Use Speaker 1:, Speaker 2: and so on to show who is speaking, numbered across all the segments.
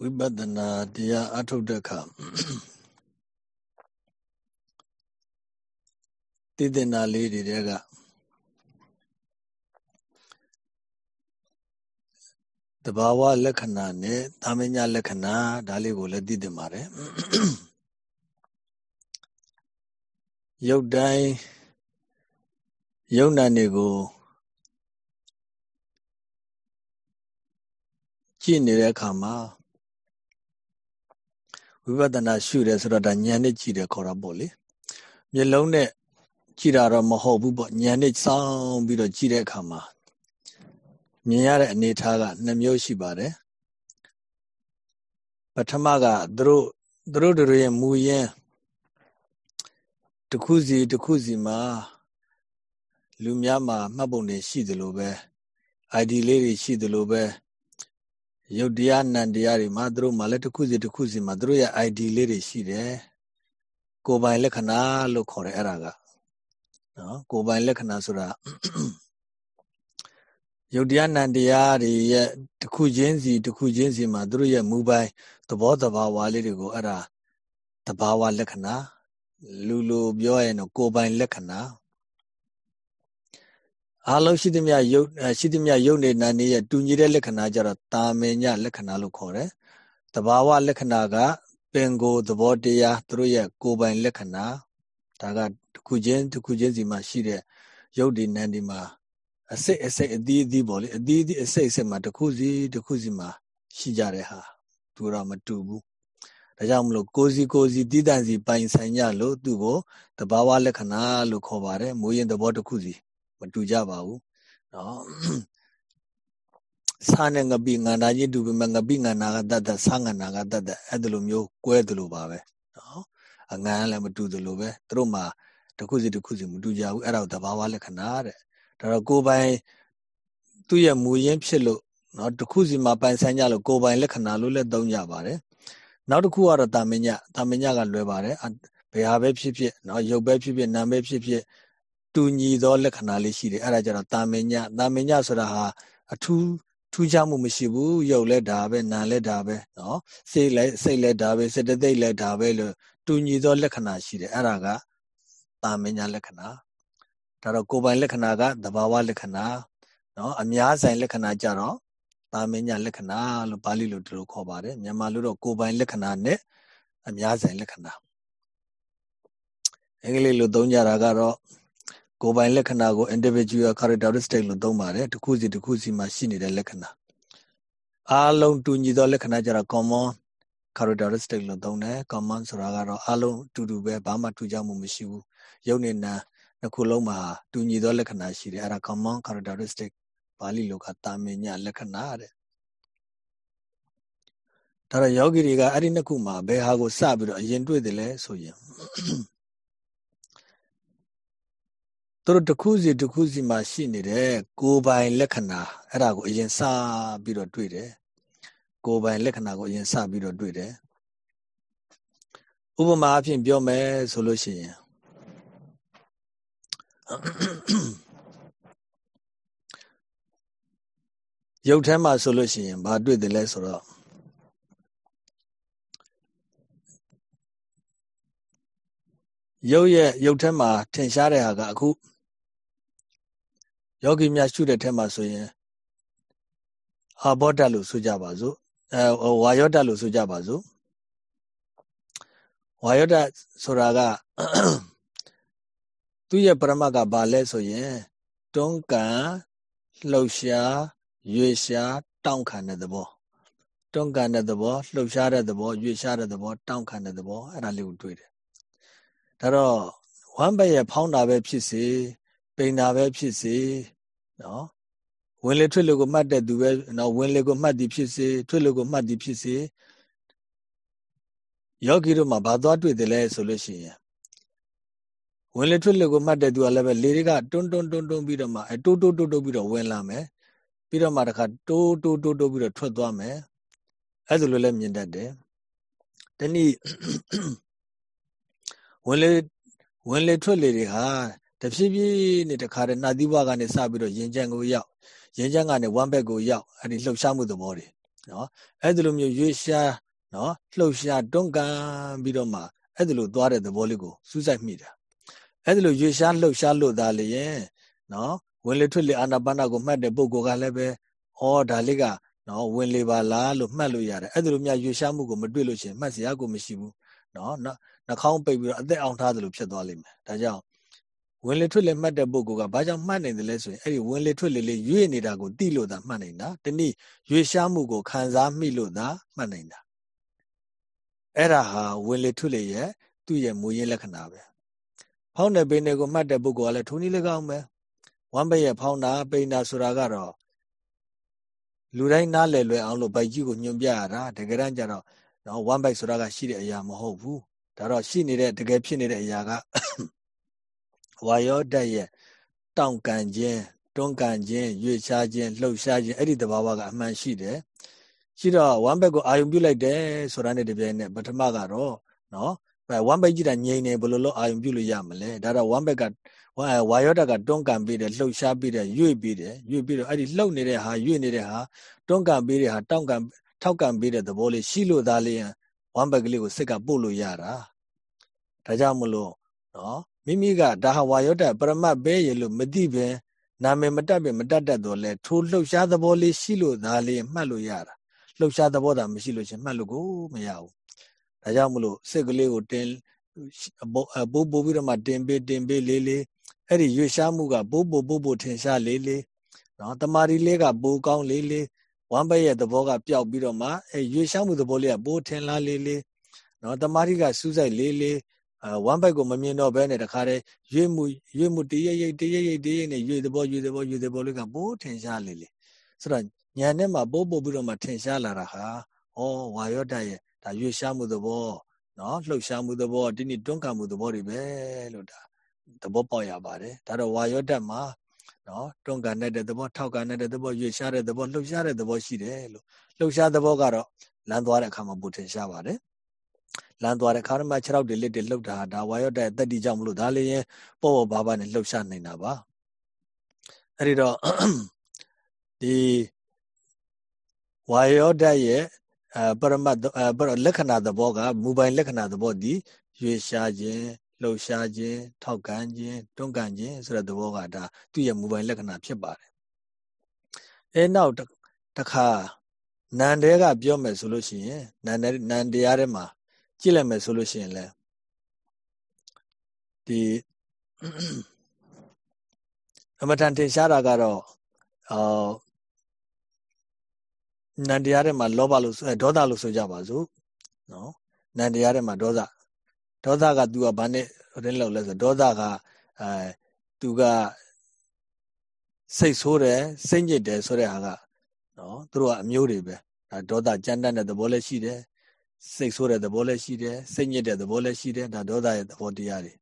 Speaker 1: ဝိပဿနာတရားအထုတ်တဲ့အခါတည်တင်တာလေးတွေကတဘာဝလက္ခဏာနဲ့သာမညလက္ခဏာဒါလေးကိုလည်းသိတင်ပါတယ်ရုပ်တိုင်းယုံနာတွေကိုကြည့်နေတဲ့အခါမှာ ဝိပဿနာရှုတယ်ဆိုတော့ဒါဉာဏ်နဲ့ကြည့်တယ်ခေါ်တာပေါ့လေမျက်လုံးနဲ့ကြည့်တာတော့မဟုတ်ဘူးပေါ့ဉာဏ်နဲ့စောင်းပြီးတော့ကြည့်တဲ့အခါမှာမြင်ရတဲ့အနေအထားကနှစ်မျိုးရှိပါတယ်ပထမကသူတို့သူတို့တို့ရဲ့မူရင်းတစ်ခုစီတစ်ခုစီမှာလူများမှာမှတ်ပုံတွေရှိသလိုပဲ ID လေးတွေရှိသလိုပဲ ရုပ်တရားနံတရားတွေမှာသူတို့မှလည်းတစ်ခုစီတစ်ခုစီမှာသူတို့ရဲ့ ID လေးတွေရှိတယ်ကိုယ်ပိုင်လက္ခဏာလို့ခေါ်တယ်အဲ့ဒါကနော်ကိုယ်ပိုင်လက္ခဏာဆိုတာရုပ်တရားနံတရားတွေရဲ့တစ်ခုချင်းစီတစ်ခုချင်းစီမှာသူတို့ရဲ့မူပိုင်သဘောတဘာဝလေးတွေကိုအဲ့ဒါတဘာဝလက္ခဏာလူလိုပြောရင်တော့ကိုယ်ပိုင်လက္ခဏာ အားလုံးရှိသမျှယုတ်ရှိသမျှယုတ်နေနာနေရဲ့တူညီတဲ့လက္ခဏာကြတော့တာမင်ညလက္ခဏာလို့ခေါ်တယ်။တဘာဝလက္ခဏာကပင်ကိုသဘောတရားသူတို့ရဲ့ကိုယ်ပိုင်လက္ခဏာဒါကတစ်ခုချင်းတစ်ခုချင်းစီမှာရှိတဲ့ယုတ်ဒီနန်ဒီမှာအစိတ်အစိတ်အသီးအသီးပေါ့လေအသီးအသီးအစိတ်အစိတ်မှာတစ်ခုစီတစ်ခုစီမှာရှိကြတဲ့ဟာသူတော့မတူဘူး။ဒါကြောင့်မလို့ကိုစီကိုစီတည်တံ့စီပိုင်ဆိုင်ကြလို့သူ့ကိုတဘာဝလက္ခဏာလို့ခေါ်ပါတယ်။မူရင်သဘောတစ်ခုစီ မတူကြပါဘူးနော်စားနဲ့ငပိငန္ဓာချင်းတူပေမဲ့ငပိငန္ဓာကတတ်တဲ့စားငန္ဓာကတတ်တဲ့အဲ့ဒီလိုမျိုးကွဲသလိုပါပဲနော်အငန်းလည်းမတူသလိုပဲသူတို့မှာတစ်ခုစီတစ်ခုစီမတူကြဘူးအဲ့ဒါကိုတဘာဝလက္ခဏာတဲ့ဒါတော့ကိုယ်ပိုင်သူ့ရဲ့မူရင်းဖြစ်လို့နော်တစ်ခုစီမှာပိုင်ဆိုင်ကြလို့ကိုယ်ပိုင်လက္ခဏာလို့လည်းသုံးကြပါတယ်နောက်တစ်ခုကတော့တာမညတာမညကလွယ်ပါတယ်ဘယ်ဟာပဲဖြစ်ဖြစ်နော်ရုပ်ပဲဖြစ်ဖြစ်နာမ်ပဲဖြစ်ဖြစ် တူညီသောလက္ခဏာလေးရှိတယ်အဲ့ဒါကြတော့တာမင်ညတာမင်ညဆိုတာဟာအထူးထူးခြားမှုမရှိဘူးရုပ်လည်းဒါပဲနာလည်းဒါပဲနော်စိတ်လည်းစိတ်လည်းဒါပဲစေတသိက်လည်းဒါပဲလို့တူညီသောလက္ခဏာရှိတယ်အဲ့ဒါကတာမင်ညလက္ခဏာဒါတော့ကိုယ်ပိုင်လက္ခဏာကသဘာဝလက္ခဏာနော်အများဆိုင်လက္ခဏာကြတော့တာမင်ညလက္ခဏာလို့ပါဠိလိုဒီလိုခေါ်ပါတယ်မြန်မာလိုတော့ကိုယ်ပိုင်လက္ခဏာနဲ့အများဆိုင်လက္ခဏာအင်္ဂလိပ်လိုသုံးကြတာကတော့ ကိုယ်ပိုင်လက္ခဏာကို individual characteristic လို့သုံးပါတယ်တစ်ခုစီတစ်ခုစီမှာရှိနေတဲ့လက္ခဏာအားလုံးတူညီသောလက္ခဏာကြတော့ common characteristic လို့သုံးတယ် common ဆိုတာကတော့အားလုံးတူတူပဲဘာမှထူးခြားမှုမရှိဘူးရုပ်နဲ့နာနှစ်ခုလုံးမှာတူညီသောလက္ခဏာရှိတယ်အဲ့ဒါ common characteristic ပါဠိလိုကတာမင်ညလက္ခဏာတဲ့ဒါတော့ယောဂီတွေကအဲ့ဒီနှစ်ခုမှာဘယ်ဟာကိုစပြီးတော့အရင်တွေ့တယ်လဲဆိုရင် သူတို့တစ်ခုစီတစ်ခုစီမှာရှိနေတဲ့ကိုယ်ပိုင်လက္ခဏာအဲ့ဒါကိုအရင်စပြီးတော့တွေ့တယ်ကိုယ်ပိုင်လက္ခဏာကိုအရင်စပြီးတော့တွေ့တယ်ဥပမာအဖြစ်ပြောမယ်ဆိုလို့ရှိရင်ရုပ်ထဲမှာဆိုလို့ရှိရင်ဘာတွေ့တယ်လဲဆိုတော့ရုပ်ရဲ့ရုပ်ထဲမှာထင်ရှားတဲ့ဟာကအခု ယောဂီများရှုတဲ့ထဲမှာဆိုရင်အာဘောဓလို့ဆိုကြပါစို့အဲဝါယောဓလို့ဆိုကြပါစို့ဝါယောဓဆိုတာကသူ့ရဲ့ပရမတ်ကဘာလဲဆိုရင်တွန်းကန်လှုပ်ရှားရွေရှားတောင့်ခံတဲ့သဘောတွန်းကန်တဲ့သဘောလှုပ်ရှားတဲ့သဘောရွေရှားတဲ့သဘောတောင့်ခံတဲ့သဘောအဲ့ဒါလေးကိုတွေ့တယ်ဒါတော့ဝမ်းဘက်ရဲ့ဖောင်းတာပဲဖြစ်စေပိန်တာပဲဖြစ်စေ နော်ဝင်လေထွက်လေကိုမှတ်တဲ့သူပဲနော်ဝင်လေကိုမှတ်သည်ဖြစ်စေထွက်လေကိုမှတ်သည်ဖြစ်စေယောဂီတို့မှာဘာသွားတွေ့တယ်လဲဆိုလို့ရှိရင်ဝင်လေထွက်လေကိုမှတ်တဲ့သူကလည်းပဲလေတွေကတွန်းတွန်းတွန်းတွန်းပြီးတော့မှအဲတိုးတိုးတိုးတိုးပြီးတော့ဝင်လာမယ်ပြီးတော့မှတခါတိုးတိုးတိုးတိုးပြီးတော့ထွက်သွားမယ်အဲဒါလိုလည်းမြင်တတ်တယ်တနည်းဝင်လေဝင်လေထွက်လေတွေဟာ တဖြည်းဖြည်းနဲ့တခါတည်းနှာသီးဘွားကနေစပြီးတော့ရင်ကြံကိုရောက်ရင်ကြံကနေဝမ်းဘက်ကိုရောက်အဲ့ဒီလှုပ်ရှားမှုသဘောတွေနော်အဲ့ဒီလိုမျိုးရွေးရှားနော်လှုပ်ရှားတွန်းကန်ပြီးတော့မှအဲ့ဒီလိုသွားတဲ့သဘောလေးကိုစူးစိုက်မိတာအဲ့ဒီလိုရွေးရှားလှုပ်ရှားလို့သားလေရင်နော်ဝင်လေထွက်လေအာနာပါနာကိုမှတ်တဲ့ပုဂ္ဂိုလ်ကလည်းပဲဩဒါလေးကနော်ဝင်လေပါလားလို့မှတ်လို့ရတယ်အဲ့ဒီလိုများရွေးရှားမှုကိုမတွေ့လို့ရှိရင်မှတ်စရာကိုမရှိဘူးနော်နှာခေါင်းပိတ်ပြီးတော့အသက်အောင်ထားသလိုဖြစ်သွားလိမ့်မယ်ဒါကြောင့် ဝင်လေထွက်လေမှတ်တဲ့ပုဂ္ဂိုလ်ကဘာကြောင့်မှတ်နိုင်တယ်လဲဆိုရင်အဲ့ဒီဝင်လေထွက်လေလေးရွေ့နေတာကိုသိလို့သာမှတ်နိုင်တာတနည်းရွေ့ရှားမှုကိုခံစားမိလို့သာမှတ်နိုင်တာအဲ့ဒါဟာဝင်လေထွက်လေရဲ့သူ့ရဲ့မူရင်းလက္ခဏာပဲဖောင်းတဲ့ပိနေကိုမှတ်တဲ့ပုဂ္ဂိုလ်ကလည်းထုံးနည်း၎င်းပဲဝမ်းဘက်ရဲ့ဖောင်းတာပိနာဆိုတာကတော့လူတိုင်းနားလည်လွယ်အောင်လို့ဗိုက်ကြီးကိုညွှန်ပြရတာတကယ်တမ်းကျတော့နော်ဝမ်းဘက်ဆိုတာကရှိတဲ့အရာမဟုတ်ဘူးဒါတော့ရှိနေတဲ့တကယ်ဖြစ်နေတဲ့အရာက ဝါယောဓာတ်ရဲ့တောင့်ကန်ခြင်းတွန်းကန်ခြင်းရွေ့ရှားခြင်းလှုပ်ရှားခြင်းအဲ့ဒီသဘာဝကအမှန်ရှိတယ်ရှိတော့ဝမ်းဘက်ကိုအာယုံပြုတ်လိုက်တယ်ဆိုတာနဲ့တပြိုင်နက်ပထမကတော့နော်ဝမ်းဘက်ကြီးတာငြိမ်နေဘယ်လိုလုပ်အာယုံပြုတ်လို့ရမလဲဒါတော့ဝမ်းဘက်ကဝါယောဓာတ်ကတွန်းကန်ပြီးတယ်လှုပ်ရှားပြီးတယ်ရွေ့ပြီးတယ်ရွေ့ပြီးတော့အဲ့ဒီလှုပ်နေတဲ့ဟာရွေ့နေတဲ့ဟာတွန်းကန်ပြီးတဲ့ဟာတောင့်ကန်ထောက်ကန်ပြီးတဲ့သဘောလေးရှိလို့သားလေးဝမ်းဘက်ကလေးကိုစိတ်ကပို့လို့ရတာဒါကြောင့်မလို့နော် မိမိကဒါဟာဝါယောဓာတ်ပရမတ်ပဲရလို့မသိပဲနာမည်မတတ်ပဲမတတ်တတ်တော့လဲထိုလှုပ်ရှားသဘောလေးရှိလို့သားလေးမှတ်လို့ရတာလှုပ်ရှားသဘောသာမရှိလို့ချင်းမှတ်လို့ကိုမရဘူးဒါကြောင့်မလို့စိတ်ကလေးကိုတင်ပိုးပိုးပြီးတော့မှတင်ပေးတင်ပေးလေးလေးအဲ့ဒီရွေရှားမှုကပိုးပိုးပိုးပိုးထင်ရှားလေးလေးနော်တမာရီလေးကပိုးကောင်းလေးလေးဝမ်းဘက်ရဲ့သဘောကပျောက်ပြီးတော့မှအဲရွေရှားမှုသဘောလေးကပိုးထင်လာလေးလေးနော်တမာရီကစူးစိုက်လေးလေးအဲ ဝမ်းဘက်ကိုမမြင်တော့ဘဲနဲ့တခါတည်းရွေမှုရွေမှုတရရိတ်တရရိတ်တရရိတ်နဲ့ရွေသဘောရွေသဘောရွေသဘောလေးကပိုးထင်ရှားလေးလေးဆိုတော့ညာနဲ့မှာပိုးပို့ပြီးတော့မှထင်ရှားလာတာဟာဩဝါယောဓာတ်ရဲ့ဒါရွေရှားမှုသဘောနော်လှုပ်ရှားမှုသဘောဒီနေ့တွန်းကန်မှုသဘောတွေပဲလို့ဒါသဘောပေါက်ရပါတယ်ဒါတော့ဝါယောဓာတ်မှာနော်တွန်းကန်တဲ့သဘောထောက်ကန်တဲ့သဘောရွေရှားတဲ့သဘောလှုပ်ရှားတဲ့သဘောရှိတယ်လို့လှုပ်ရှားသဘောကတော့လမ်းသွားတဲ့အခါမှာပူထင်ရှားပါတယ် လမ်းသွားတဲ့ခါမှာ6ရောက်တွေလက်တွေလှုပ်တာဒါဝါယောဓာတ်တက်တီကြောင့်မလို့ဒါလည်းရင်ပေါ့ပေါ့ဘာဘာနဲ့လှုပ်ရှားနေတာပါအဲ့ဒီတော့ဒီဝါယောဓာတ်ရဲ့အဲပရမတ်လက္ခဏာသဘောကမူပိုင်လက္ခဏာသဘောဒီရွေရှားခြင်းလှုပ်ရှားခြင်းထောက်ကန်ခြင်းတွန်းကန်ခြင်းဆိုတဲ့သဘောကဒါသူ့ရဲ့မူပိုင်လက္ခဏာဖြစ်ပါတယ်အဲနောက်တခါနန္တဲကပြောမယ်ဆိုလို့ရှိရင်နန္ဒနန္တရားထဲမှာ ကြည့်လိုက်မယ်ဆိုလို့ရှိရင်လဲဒီအမတန်တင်ရှားတာကတော့အော်နန္တရားထဲမှာလောဘလို့ဒေါသလို့ဆိုကြပါစို့နော်နန္တရားထဲမှာဒေါသဒေါသက तू ကဘာနဲ့ရင်းလောက်လဲဆိုဒေါသကအဲ तू ကစိတ်ဆိုးတယ်စိတ်ညစ်တယ်ဆိုတဲ့ဟာကနော်သူတို့ကအမျိုးတွေပဲဒါဒေါသကြမ်းတမ်းတဲ့သဘောလည်းရှိတယ် စိတ်ဆိုးတဲ့သဘောလည်းရှိတယ်စိတ်ညစ်တဲ့သဘောလည်းရှိတယ်ဒါဒေါသရဲ့သဘောတရားတွေ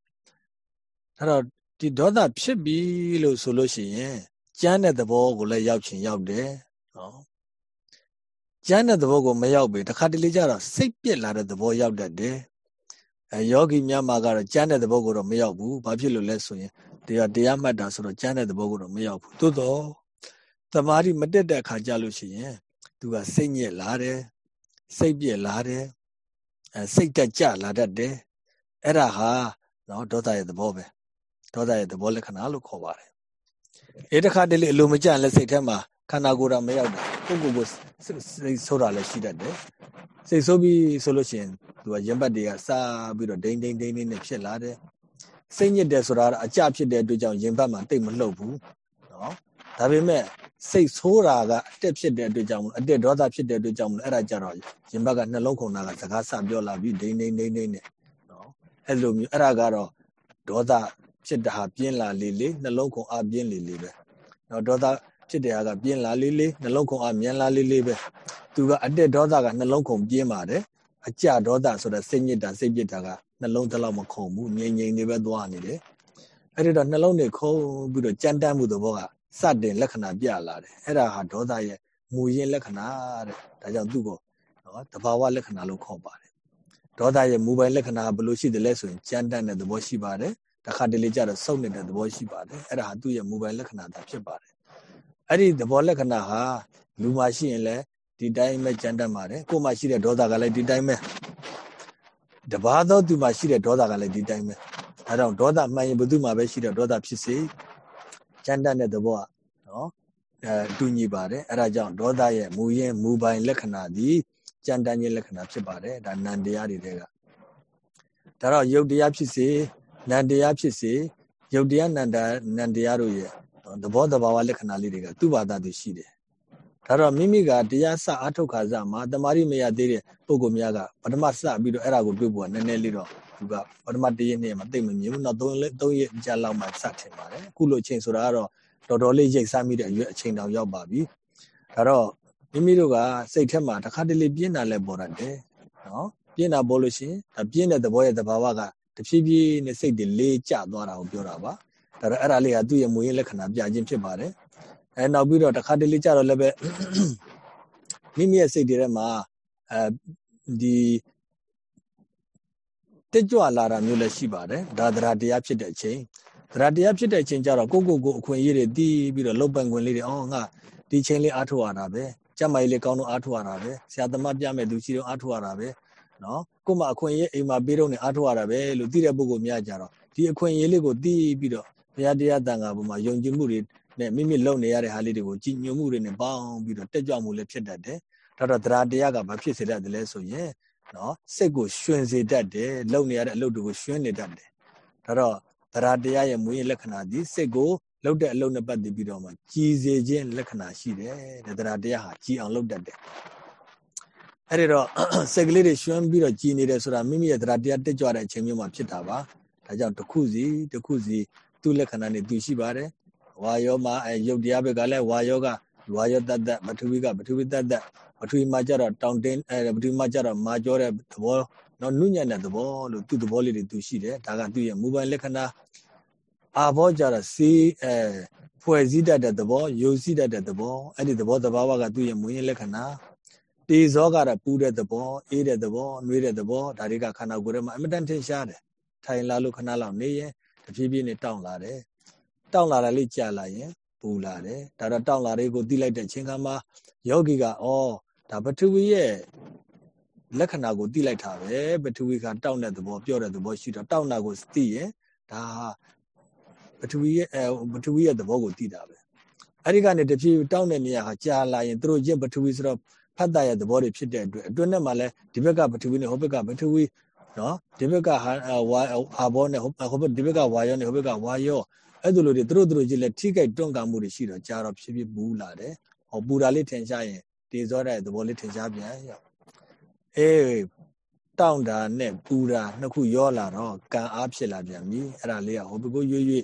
Speaker 1: အဲ့တော့ဒီဒေါသဖြစ်ပြီလို့ဆိုလို့ရှိရင်ကြမ်းတဲ့သဘောကိုလည်းရောက်ချင်ရောက်တယ်နော်ကြမ်းတဲ့သဘောကိုမရောက်ပြီတခါတလေကျတော့စိတ်ပြက်လာတဲ့သဘောရောက်တတ်တယ်အဲယောဂီများမှာကတော့ကြမ်းတဲ့သဘောကိုတော့မရောက်ဘူးဘာဖြစ်လို့လဲဆိုရင်တရားတရားမှတ်တာဆိုတော့ကြမ်းတဲ့သဘောကိုတော့မရောက်ဘူးသို့တော့သမာဓိမတက်တဲ့အခါကြလို့ရှိရင်သူကစိတ်ညစ်လာတယ် စိတ်ပြက်လာတယ်အဲစိတ်တက်ကြလာတတ်တယ်အဲ့ဒါဟာနော်ဒေါသရဲ့သဘောပဲဒေါသရဲ့သဘောလက္ခဏာလို့ခေါ်ပါတယ်အဲတခါတလေအလိုမကျလဲစိတ်ထဲမှာခန္ဓာကိုယ်တော်မရောက်တာကိုယ်ကိုယ်ကိုစိတ်ဆိုးတာလည်းရှိတတ်တယ်စိတ်ဆိုးပြီးဆိုလို့ရှိရင်သူကရင်ဘတ်တွေကစားပြီးတော့ဒိန်ဒိန်ဒိန်ဒိန်နဲ့ဖြစ်လာတယ်စိတ်ညစ်တယ်ဆိုတာအကြဖြစ်တဲ့အတွက်ကြောင့်ရင်ဘတ်မှာတိတ်မလှုပ်ဘူးနော်ဒါပေမဲ့ စိတ်ဆိုးတာကအတက်ဖြစ်တဲ့အတွက်ကြောင့်အတက်ဒေါသဖြစ်တဲ့အတွက်ကြောင့်အဲ့ဒါကြတော့ရင်ဘတ်ကနှလုံးခုန်တာကစကားဆပြောလာပြီးဒိန်ဒိန်ဒိန်ဒိန်နဲ့နော်အဲ့လိုမျိုးအဲ့ဒါကတော့ဒေါသဖြစ်တာဟာပြင်းလာလေလေနှလုံးခုန်အားပြင်းလေလေပဲနော်ဒေါသဖြစ်တဲ့ဟာကပြင်းလာလေးလေးနှလုံးခုန်အားမြန်လာလေးလေးပဲသူကအတက်ဒေါသကနှလုံးခုန်ပြင်းပါတယ်အကြဒေါသဆိုတဲ့စိတ်ညစ်တာစိတ်ပြစ်တာကနှလုံးတလောက်မခုန်ဘူးငြိမ်ငြိမ်နေပဲသွားနေတယ်အဲ့ဒီတော့နှလုံးတွေခုန်ပြီးတော့ကြမ်းတမ်းမှုသဘောက စတင်လက္ခဏာပြလာတယ်အဲ့ဒါဟာဒေါသရဲ့မူရင်းလက္ခဏာတဲ့ဒါကြောင့်သူ့ကိုနော်တဘာဝလက္ခဏာလို့ခေါ်ပါတယ်ဒေါသရဲ့မူပိုင်လက္ခဏာဘယ်လိုရှိတယ်လဲဆိုရင်ကြမ်းတမ်းတဲ့သဘောရှိပါတယ်တခါတလေကျတော့စုပ်နေတဲ့သဘောရှိပါတယ်အဲ့ဒါဟာသူ့ရဲ့မူပိုင်လက္ခဏာသာဖြစ်ပါတယ်အဲ့ဒီသဘောလက္ခဏာဟာလူမှာရှိရင်လည်းဒီတိုင်းပဲကြမ်းတမ်းပါတယ်ကိုယ်မှရှိတဲ့ဒေါသကလည်းဒီတိုင်းပဲတဘာသောသူမှရှိတဲ့ဒေါသကလည်းဒီတိုင်းပဲအဲတော့ဒေါသမှန်ရင်ဘယ်သူမှပဲရှိတဲ့ဒေါသဖြစ်စေ ကြမ်းတမ်းတဲ့သဘောကနော်အဲတူညီပါတယ်အဲဒါကြောင့်ဒေါသရဲ့မူရင်းမူပိုင်လက္ခဏာဒီကြမ်းတမ်းခြင်းလက္ခဏာဖြစ်ပါတယ်ဒါနန္တရားတွေတဲကဒါတော့ယုတ်တရားဖြစ်စေနန္တရားဖြစ်စေယုတ်တရားနန္တနန္တရားတို့ရဲ့သဘောတဘာဝလက္ခဏာလေးတွေကသူ့ဘာသာသူရှိတယ်ဒါတော့မိမိကတရားစအထုတ်ခါစမှာတမာရီမရသေးတဲ့ပုံကိုများကပထမစပြီးတော့အဲ့ဒါကိုတွေ့ဖို့ကနည်းနည်းလေးတော့ သူကပထမတရက်နေ့မှာသိမမြင်ဘူးနောက်3ရက်3ရက်ကြာလောက်မှစထင်ပါတယ်အခုလိုအချိန်ဆိုတာကတော့တော်တော်လေးရိတ်စားမိတဲ့အရွယ်အချိန်တောင်ရောက်ပါပြီဒါတော့မိမိတို့ကစိတ်ထဲမှာတစ်ခါတလေပြင်းတာလဲပေါ်တယ်နော်ပြင်းတာပေါ်လို့ရှိရင်ဒါပြင်းတဲ့သဘောရဲ့သဘာဝကတဖြည်းဖြည်းနဲ့စိတ်တွေလေးကျသွားတာကိုပြောတာပါဒါတော့အဲ့ဒါလေးကသူ့ရဲ့မူရင်းလက္ခဏာပြခြင်းဖြစ်ပါတယ်အဲနောက်ပြီးတော့တစ်ခါတလေကြတော့လည်းပဲမိမိရဲ့စိတ်တွေထဲမှာအဲဒီ တက်ကြွလာတာမျိုးလည်းရှိပါတယ်ဒါသရတရားဖြစ်တဲ့အချိန်သရတရားဖြစ်တဲ့အချိန်ကျတော့ကိုကိုကိုအခွင့်အရေးတွေတီးပြီးတော့လုတ်ပန်ခွင့်လေးတွေအော်ငါဒီချိန်လေးအားထုတ်ရတာပဲကြက်မိုင်လေးကောင်းတော့အားထုတ်ရတာပဲဆရာသမားပြမဲ့သူရှိတော့အားထုတ်ရတာပဲနော်ကို့မှာအခွင့်အရေးအိမ်မှာပေးတော့နေအားထုတ်ရတာပဲလို့သိတဲ့ပုဂ္ဂိုလ်များကြတော့ဒီအခွင့်အရေးလေးကိုတီးပြီးတော့ဘုရားတရားတန်ခါပေါ်မှာယုံကြည်မှုတွေနဲ့မိမိလုံနေရတဲ့ဟာလေးတွေကိုကြည်ညိုမှုတွေနဲ့ပေါင်းပြီးတော့တက်ကြွမှုလည်းဖြစ်တတ်တယ်ဒါတော့တရားတရားကဘာဖြစ်စေတတ်တယ်လဲဆိုရင် နော်စိတ်ကိုရှင်စေတတ်တယ်လုံနေရတဲ့အလုပ်တွေကိုရှင်နေတတ်တယ်ဒါတော့တရားတရားရဲ့မူရင်းလက္ခဏာဒီစိတ်ကိုလှုပ်တဲ့အလုပ်နဲ့ပတ်သက်ပြီးတော့မှကြည်စေခြင်းလက္ခဏာရှိတယ်တဲ့တရားတရားဟာကြည်အောင်လုပ်တတ်တယ်အဲ့ဒီတော့စိတ်ကလေးတွေရှင်ပြီးတော့ကြည်နေတယ်ဆိုတာမိမိရဲ့တရားတရားတက်ကြွတဲ့အချိန်မျိုးမှာဖြစ်တာပါဒါကြောင့်တစ်ခုစီတစ်ခုစီသူ့လက္ခဏာနဲ့သူရှိပါတယ်ဝါယောမှာအဲယုတ်တရားဘက်ကလည်းဝါယောကဝါယောတတ္တပထဝီကပထဝီတတ္တပထဝီမှာကျတော့တောင်တင်းအဲပထဝီမှာကျတော့မာကြောတဲ့သဘောနော်နုညံ့တဲ့သဘောလို့သူ့သဘောလေးတွေသူရှိတယ်ဒါကသူ့ရဲ့မူပိုင်လက္ခဏာအာဘောကျတော့စီအဲဖွဲ့စည်းတတ်တဲ့သဘောယုံစည်းတတ်တဲ့သဘောအဲ့ဒီသဘောတဘာဝကသူ့ရဲ့မူရင်းလက္ခဏာတေဇောကတော့ပူတဲ့သဘောအေးတဲ့သဘောနှွေးတဲ့သဘောဒါတွေကခန္ဓာကိုယ်ထဲမှာအမတန်ထင်ရှားတယ်ထိုင်လာလို့ခဏလောက်နေရင်တဖြည်းဖြည်းနဲ့တောင့်လာတယ်တောင့်လာတာလေးကြာလာရင်ပူလာတယ်ဒါတော့တောင့်လာတဲ့ကိုသိလိုက်တဲ့ချိန်ခါမှာယောဂီကဩ ဒါပထဝီရဲ့လက္ခဏာကိုသိလိုက်တာပဲပထဝီကတောင့်တဲ့သဘောပြောတဲ့သဘောရှိတော့တောင့်တာကိုသိရင်ဒါပထဝီရဲ့အဲပထဝီရဲ့သဘောကိုသိတာပဲအဲ့ဒီကနေတဖြည်းတောင့်တဲ့နေရာဟာကြာလာရင်သူတို့ချင်းပထဝီဆိုတော့ဖတ်တာရဲ့သဘောတွေဖြစ်တဲ့အတွက်အတွင်းနဲ့မှလည်းဒီဘက်ကပထဝီနဲ့ဟိုဘက်ကပထဝီနော်ဒီဘက်ကဟာဝါအာဘောနဲ့ဟိုဘက်ဒီဘက်ကဝါယောနဲ့ဟိုဘက်ကဝါယောအဲ့လိုလိုတွေသူတို့သူတို့ချင်းလည်းထိခိုက်တွန့်ကမှုတွေရှိတော့ကြာတော့ဖြည်းဖြည်းပူလာတယ်ဟောပူတာလေးထင်ရှားရင် တေဇောတဲ့သဘောလေးထင်ရှားပြန်ရောက်အေးတောင့်တာနဲ့ပူတာနှစ်ခုရောလာတော့ကံအားဖြစ်လာပြန်ပြီအဲ့ဒါလေးကဟိုဘကိုရွရွ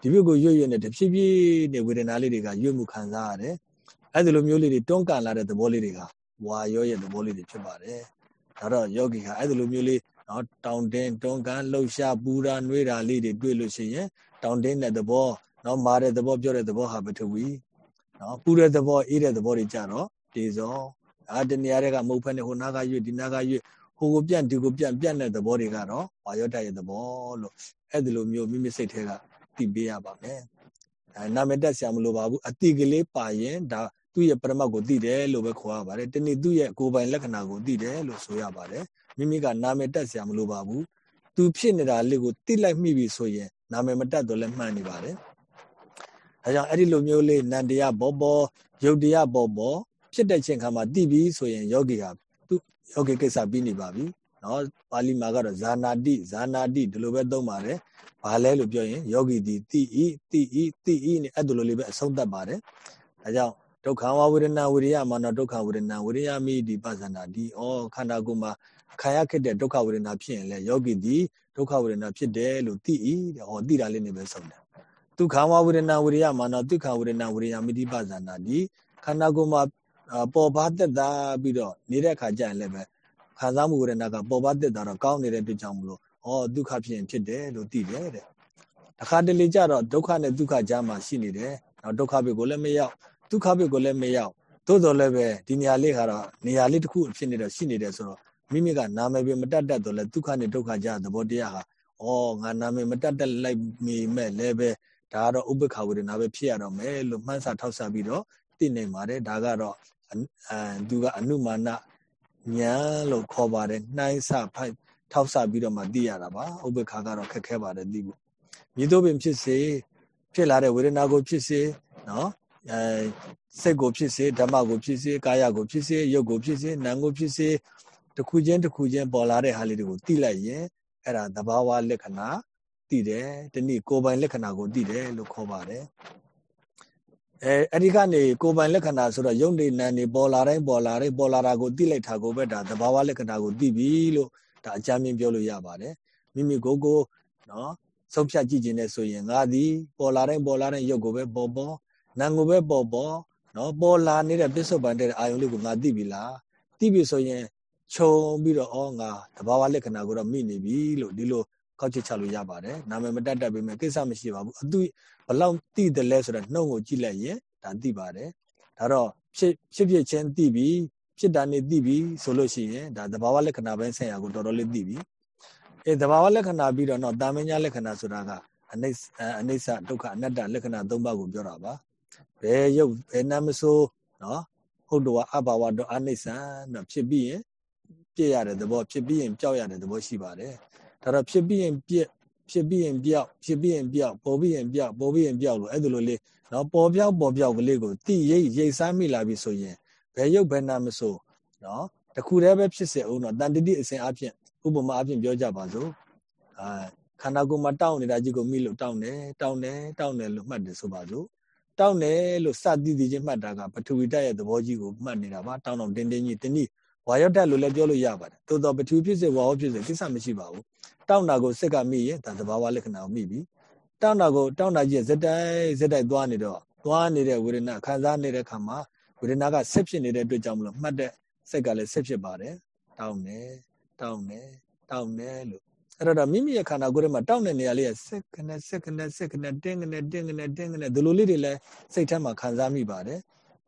Speaker 1: ဒီဘကိုရွရွနဲ့တဖြည်းဖြည်းနဲ့ဝေဒနာလေးတွေကရွမှုခံစားရတယ်အဲ့ဒီလိုမျိုးလေးတွေတွန်းကန်လာတဲ့သဘောလေးတွေကဝါရောရဲ့သဘောလေးတွေဖြစ်ပါတယ်ဒါတော့ယောဂီဟာအဲ့ဒီလိုမျိုးလေးနော်တောင်တင်းတွန်းကန်လှုပ်ရှားပူတာနှွေးတာလေးတွေတွေ့လို့ရှိရင်တောင်တင်းတဲ့သဘောနော်မာတဲ့သဘောပြောတဲ့သဘောဟာပထဝီနော်ပူတဲ့သဘောအေးတဲ့သဘောတွေကြတော့ တေဇောအာတနေရာတွေကမဟုတ်ဖက်နဲ့ဟိုနာကရွဒီနာကရွဟိုကိုပြန့်ဒီကိုပြန့်ပြန့်တဲ့သဘောတွေကတော့ဝါယောတရဲ့သဘောလို့အဲ့ဒီလိုမျိုးမိမိစိတ်ထဲကသိပေးရပါမယ်အဲနာမည်တက်ဆရာမလိုပါဘူးအတိကလေးပါရင်ဒါသူ့ရဲ့ပရမတ်ကိုသိတယ်လို့ပဲခေါ်ရပါတယ်တနေ့သူ့ရဲ့ကိုယ်ပိုင်လက္ခဏာကိုသိတယ်လို့ဆိုရပါတယ်မိမိကနာမည်တက်ဆရာမလိုပါဘူးသူဖြစ်နေတာလေးကိုသိလိုက်မိပြီဆိုရင်နာမည်မတက်တော့လည်းမှန်နေပါတယ်အဲကြောင့်အဲ့ဒီလိုမျိုးလေးနန္တရားဘောဘောယုတ်တရားဘောဘော ဖြစ်တဲ့ချိန်ခါမှာသိပြီဆိုရင်ယောဂီဟာသူယောဂီကိစ္စပြီးနေပါပြီနော်ပါဠိမှာကတော့ဇာနာတိဇာနာတိဒီလိုပဲသုံးပါတယ်ဘာလဲလို့ပြောရင်ယောဂီဒီတိဤတိဤတိဤနဲ့အဲ့ဒီလိုလေးပဲအဆုံးသတ်ပါတယ်ဒါကြောင့်ဒုက္ခဝဝေဒနာဝိရိယမာနဒုက္ခဝေဒနာဝိရိယမိဒီပဇာနာဒီဩခန္ဓာကိုယ်မှာခံရခဲ့တဲ့ဒုက္ခဝေဒနာဖြစ်ရင်လေယောဂီဒီဒုက္ခဝေဒနာဖြစ်တယ်လို့သိဤတဲ့ဟောသိတာလေးနေပဲဆုံးတယ်ဒုက္ခဝဝေဒနာဝိရိယမာနဒုက္ခဝေဒနာဝိရိယမိဒီပဇာနာဒီခန္ဓာကိုယ်မှာ ပေါ်ပါတက်တာပြီးတော့နေတဲ့အခါကျရင်လည်းပဲခံစားမှုဝေဒနာကပေါ်ပါတက်တာတော့ကောင်းနေတဲ့အတွက်ကြောင့်မလို့ဩဒုက္ခဖြစ်ရင်ဖြစ်တယ်လို့သိတယ်တဲ့တခါတလေကျတော့ဒုက္ခနဲ့ဒုက္ခကြားမှာရှိနေတယ်နောက်ဒုက္ခဘက်ကိုလည်းမရောက်ဒုက္ခဘက်ကိုလည်းမရောက်သို့တော်လည်းပဲဒီနေရာလေးကတော့နေရာလေးတစ်ခုဖြစ်နေတော့ရှိနေတယ်ဆိုတော့မိမိကနာမည်ပဲမတတ်တတ်တော့လဲဒုက္ခနဲ့ဒုက္ခကြားသဘောတရားဟာဩငါနာမည်မတတ်တတ်လိုက်မိမဲ့လည်းပဲဒါကတော့ဥပ္ပခဝေဒနာပဲဖြစ်ရတော့မယ်လို့မှန်းစာထောက်ဆပြီးတော့သိနေပါတယ်ဒါကတော့ အဲသူကအနုမာနညာလို့ခေါ်ပါတယ်နှိုင်းဆဖိုက်ထောက်ဆပြီးတော့မှသိရတာပါဥပ္ပခါကတော့ခက်ခဲပါတယ်သိဖို့မြေတို့ပင်ဖြစ်စေဖြစ်လာတဲ့ဝေဒနာကိုဖြစ်စေနော်အဲစိတ်ကိုဖြစ်စေဓမ္မကိုဖြစ်စေကာယကိုဖြစ်စေရုပ်ကိုဖြစ်စေနာမ်ကိုဖြစ်စေတစ်ခုချင်းတစ်ခုချင်းပေါ်လာတဲ့ဟာလေးတွေကိုသိလိုက်ရင်အဲ့ဒါသဘာဝလက္ခဏာသိတယ်ဒီနေ့ကိုယ်ပိုင်လက္ခဏာကိုသိတယ်လို့ခေါ်ပါတယ် အဲအဲ့ဒီကနေကိုယ်ပိုင်လက္ခဏာဆိုတော့ယုံနေနံနေပေါ်လာတိုင်းပေါ်လာတိုင်းပေါ်လာတာကိုသိလိုက်တာကိုပဲဒါသဘာဝလက္ခဏာကိုသိပြီလို့ဒါအကြမ်းမြင်ပြောလို့ရပါတယ်မိမိကိုယ်ကိုနော်ဆုံးဖြတ်ကြည့်ခြင်းနဲ့ဆိုရင်ငါသည်ပေါ်လာတိုင်းပေါ်လာတိုင်းရုပ်ကိုပဲပေါ်ပေါ်နာမ်ကိုပဲပေါ်ပေါ်နော်ပေါ်လာနေတဲ့ပစ္စုပန်တဲ့အာယုံလေးကိုငါသိပြီလားသိပြီဆိုရင်ခြုံပြီးတော့ဩငါတဘာဝလက္ခဏာကိုတော့မိနေပြီလို့ဒီလိုကောက်ချက်ချလို့ရပါတယ်နာမည်မတတ်တတ်ပေမဲ့ကိစ္စမရှိပါဘူးအတူ ဘလောက်သိတယ်လဲဆိုတော့နှုတ်ကိုကြည့်လိုက်ရင်ဒါသိပါတယ်ဒါတော့ဖြစ်ဖြစ်ဖြစ်ချင်းသိပြီဖြစ်တာနေသိပြီဆိုလို့ရှိရင်ဒါတဘာဝလက္ခဏာပဲဆင်ရကိုတော်တော်လေးသိပြီအဲတဘာဝလက္ခဏာပြီးတော့တော့တာမညာလက္ခဏာဆိုတာကအနိစ္စအနိစ္စဒုက္ခအနတ္တလက္ခဏာ၃ပါးကိုပြောတာပါဘယ်ရုပ်ဘယ်နာမဆိုနော်ဟုတ်တော်အဘဝတော့အနိစ္စတော့ဖြစ်ပြီးရင်ပြည့်ရတဲ့သဘောဖြစ်ပြီးရင်ပျောက်ရတဲ့သဘောရှိပါတယ်ဒါတော့ဖြစ်ပြီးရင်ပြည့် ဖြစ်ပြီးရင်ပြောက်ဖြစ်ပြီးရင်ပြောက်ပေါ်ပြီးရင်ပြောက်ပေါ်ပြီးရင်ပြောက်လို့အဲ့ဒါလိုလေးနော်ပေါ်ပြောက်ပေါ်ပြောက်ကလေးကိုတိရိပ်ရိပ်စားမိလာပြီဆိုရင်ဘယ်ရုပ်ဘယ်နာမဆိုနော်တခုတည်းပဲဖြစ်စေအောင်တော့တန်တတိအစဉ်အဖြစ်ဥပမာအဖြစ်ပြောကြပါစို့အာခန္ဓာကိုယ်မှာတောင်းနေတာကြီးကိုမိလို့တောင်းတယ်တောင်းတယ်တောင်းတယ်လို့မှတ်တယ်ဆိုပါစို့တောင်းတယ်လို့စသည်သည်ချင်းမှတ်တာကပထဝီဓာတ်ရဲ့သဘောကြီးကိုမှတ်နေတာပါတောင်းတော့တင်းတင်းကြီးတနည်း ဝါရောက်ဓာတ်လို့လည်းပြောလို့ရပါတယ်သို့တော့ပထဝီဖြစ်စေဝါဟောဖြစ်စေကိစ္စမရှိပါဘူးတောင်းတာကိုစိတ်ကမိရင်ဒါသဘာဝလက္ခဏာကိုမိပြီတောင်းတာကိုတောင်းတာကြီးဇက်တိုက်ဇက်တိုက်သွားနေတော့သွားနေတဲ့ဝေဒနာခံစားနေတဲ့ခါမှာဝေဒနာကဆက်ဖြစ်နေတဲ့အတွက်ကြောင့်မလို့မှတ်တဲ့စိတ်ကလည်းဆက်ဖြစ်ပါတယ်တောင်းတယ်တောင်းတယ်တောင်းတယ်လို့အဲ့တော့မိမိရဲ့ခန္ဓာကိုယ်ထဲမှာတောင်းတဲ့နေရာလေးကစက္ကနဲ့စက္ကနဲ့စက္ကနဲ့တင်းကနေတင်းကနေတင်းကနေဒီလိုလေးတွေလည်းစိတ်ထဲမှာခံစားမိပါတယ်